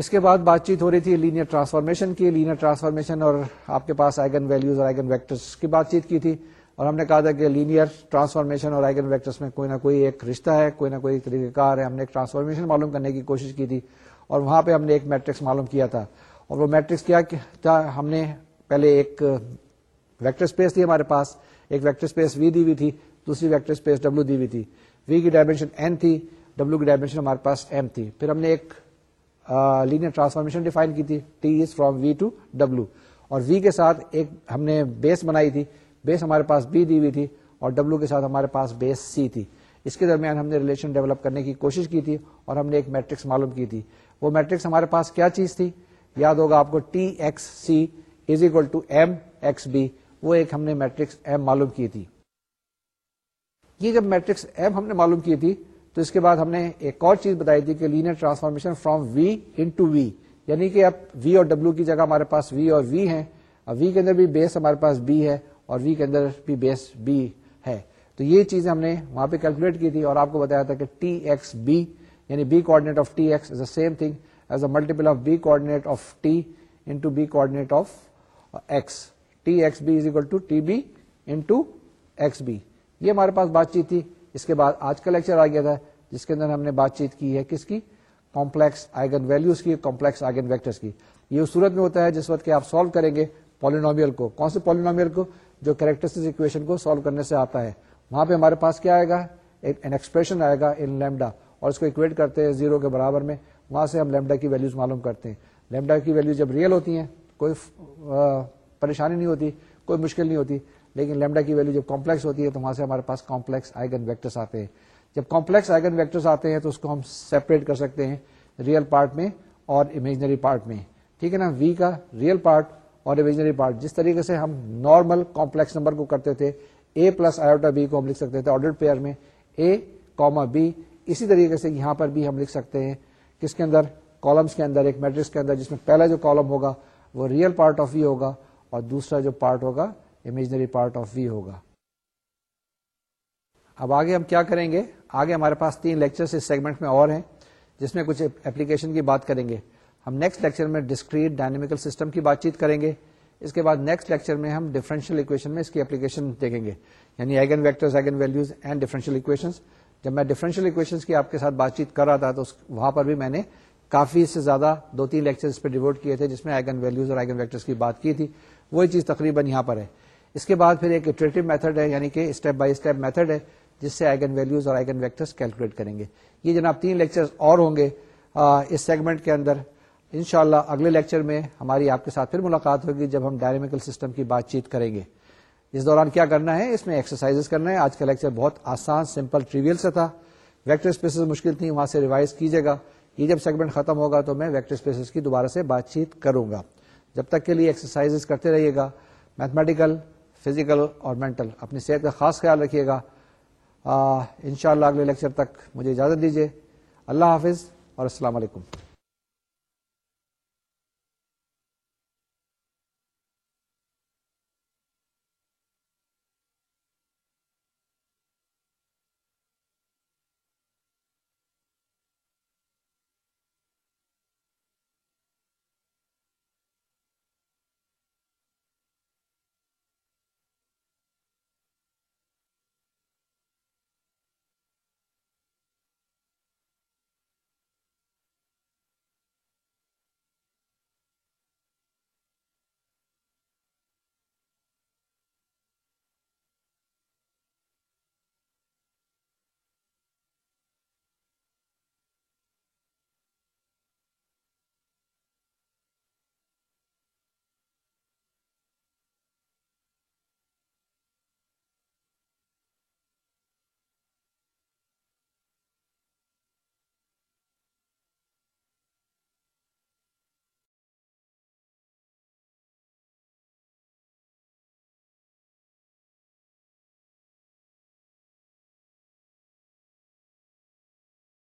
اس کے بعد بات چیت ہو رہی تھی لینئر ٹرانسفارمیشن کی لینئر ٹرانسفارمیشن اور آپ کے پاس آئگن ویلوز اور آئگن کی کی بات چیت تھی اور ہم نے کہا تھا کہ لینئر ٹرانسفارمیشن اور آئگن ویکٹرس میں کوئی نہ کوئی ایک رشتہ ہے کوئی نہ کوئی طریقہ کار ہے ہم نے ایک ٹرانسفارمیشن معلوم کرنے کی کوشش کی تھی اور وہاں پہ ہم نے ایک میٹرکس معلوم کیا تھا اور وہ میٹرکس کیا تھا ہم نے پہلے ایک ویکٹر اسپیس تھی ہمارے پاس ایک ویکٹر اسپیس وی دی ہوئی تھی دوسری ویکٹر اسپیس ڈبلو دی ہوئی تھی وی کی ڈائمینشن این تھی ڈبلو کی ڈائمینشن ہمارے پاس ایم تھی پھر ہم نے ایک لینئر ٹرانسفارمیشن ڈیفائن کی تھی T is from V to W اور وی کے ساتھ ایک ہم نے بیس بنائی تھی بیس ہمارے پاس بی دی ہوئی تھی اور ڈبلو کے ساتھ ہمارے پاس بیس سی تھی اس کے درمیان ہم نے ریلیشن ڈیولپ کرنے کی کوشش کی تھی اور ہم نے ایک میٹرکس معلوم کی تھی وہ میٹرکس ہمارے پاس کیا چیز تھی یاد ہوگا آپ کو T x C is equal to M x B وہ ایک ہم نے میٹرکس ایم معلوم کی تھی یہ جب میٹرکس ایم ہم نے معلوم کی تھی تو اس کے بعد ہم نے ایک اور چیز بتائی تھی کہ linear transformation from V into V یعنی کہ اب وی اور ڈبلو کی جگہ ہمارے پاس وی اور وی ہیں اب وی کے اندر بھی بیس ہمارے پاس بی ہے اور وی کے اندر بھی بیس بی ہے تو یہ چیز ہم نے وہاں پہ کیلکولیٹ کی تھی اور آپ کو بتایا تھا کہ ٹی ایکس بی یعنی B coordinate of T X is a same thing as a multiple of B coordinate of T into B coordinate of X T X B is equal to T B into X B یہ ہمارے پاس بات چیت تھی اس کے بعد آج کا lecture آ گیا تھا جس کے اندر ہم نے بات چیت کی ہے کس کی کمپلیکس آئگن ویلوز کی کمپلیکس آئگن ویکٹرس کی یہ اس صورت میں ہوتا ہے جس وقت کہ آپ سالو کریں گے پالینومیل کو کون سے پالینومیل کو جو اکویشن کو سالو کرنے سے آتا ہے وہاں پہ ہمارے پاس کیا آئے گا ایکسپریشن آئے گا ان لیمڈا اور اس کو اکویٹ کرتے ہیں زیرو کے برابر میں وہاں سے ہم لیمڈا کی ویلوز معلوم کرتے ہیں لیمڈا کی ویلوز جب ریئل ہوتی ہیں کوئی پریشانی نہیں ہوتی کوئی مشکل نہیں ہوتی لیکن لیمڈا کی ویلو جب کمپلیکس ہوتی ہے تو وہاں سے ہمارے پاس کمپلیکس آئگن ویکٹرس آتے ہیں جب کمپلیکس آئگن ویکٹرس آتے ہیں تو اس کو ہم سیپریٹ کر سکتے ہیں ریئل پارٹ میں اور امیجنری پارٹ میں ٹھیک ہے نا وی کا ریئل پارٹ اور امیجنری پارٹ جس طریقے سے ہم نارمل کمپلیکس نمبر کو کرتے تھے اے پلس آئیوٹا بی کو ہم لکھ سکتے تھے آڈر پیئر میں اے کوما بی اسی طریقے سے یہاں پر بھی ہم لکھ سکتے ہیں کس کے اندر کالمس کے اندر ایک میٹرکس کے اندر جس میں پہلا جو کالم ہوگا وہ ریئل پارٹ آف وی ہوگا اور دوسرا جو پارٹ ہوگا امیجنری پارٹ آف وی ہوگا اب آگے ہم کیا کریں گے آگے ہمارے پاس تین لیکچر اس سیگمنٹ میں اور ہیں جس میں کچھ اپلیکیشن کی بات کریں گے ہم نیکسٹ لیکچر میں ڈسکریٹ ڈائنمیکل سسٹم کی بات چیت کریں گے اس کے بعد نیکسٹ لیکچر میں ہم اکویشن میں اس کی اپلیکیشن دیکھیں گے یعنی eigenvectors eigenvalues and differential equation جب میں ڈیفرنشیل اکویشن کی آپ کے ساتھ بات چیت کر رہا تھا تو وہاں پر بھی میں نے کافی سے زیادہ دو تین اس پہ ڈیوٹ کیے تھے جس میں ایگن ویلوز اور ایگن ویکٹرس کی بات کی تھی وہی چیز تقریباً یہاں پر ہے اس کے بعد پھر ایک اٹریٹو میتھڈ ہے یعنی کہ اسٹیپ بائی اسٹیپ میتھڈ ہے جس سے آئگن اور آئگن ویکٹرس کیلکولیٹ کریں گے یہ جناب تین اور ہوں گے اس سیگمنٹ کے اندر ان اگلے لیکچر میں ہماری آپ کے ساتھ پھر ملاقات ہوگی جب ہم ڈائنمیکل کی بات چیت کریں گے اس دوران کیا کرنا ہے اس میں ایکسرسائز کرنا ہے آج کا لیکچر بہت آسان سمپل ٹریویل سے تھا ویکٹر اسپیسیز مشکل تھی وہاں سے ریوائز کیجیے گا یہ جب سیگمنٹ ختم ہوگا تو میں ویکٹر اسپیسز کی دوبارہ سے بات چیت کروں گا جب تک کے لیے ایکسرسائز کرتے رہیے گا میتھمیٹیکل فزیکل اور مینٹل اپنی صحت کا خاص خیال رکھیے گا ان اگلے لیکچر تک مجھے اجازت دیجیے اللہ حافظ اور السلام علیکم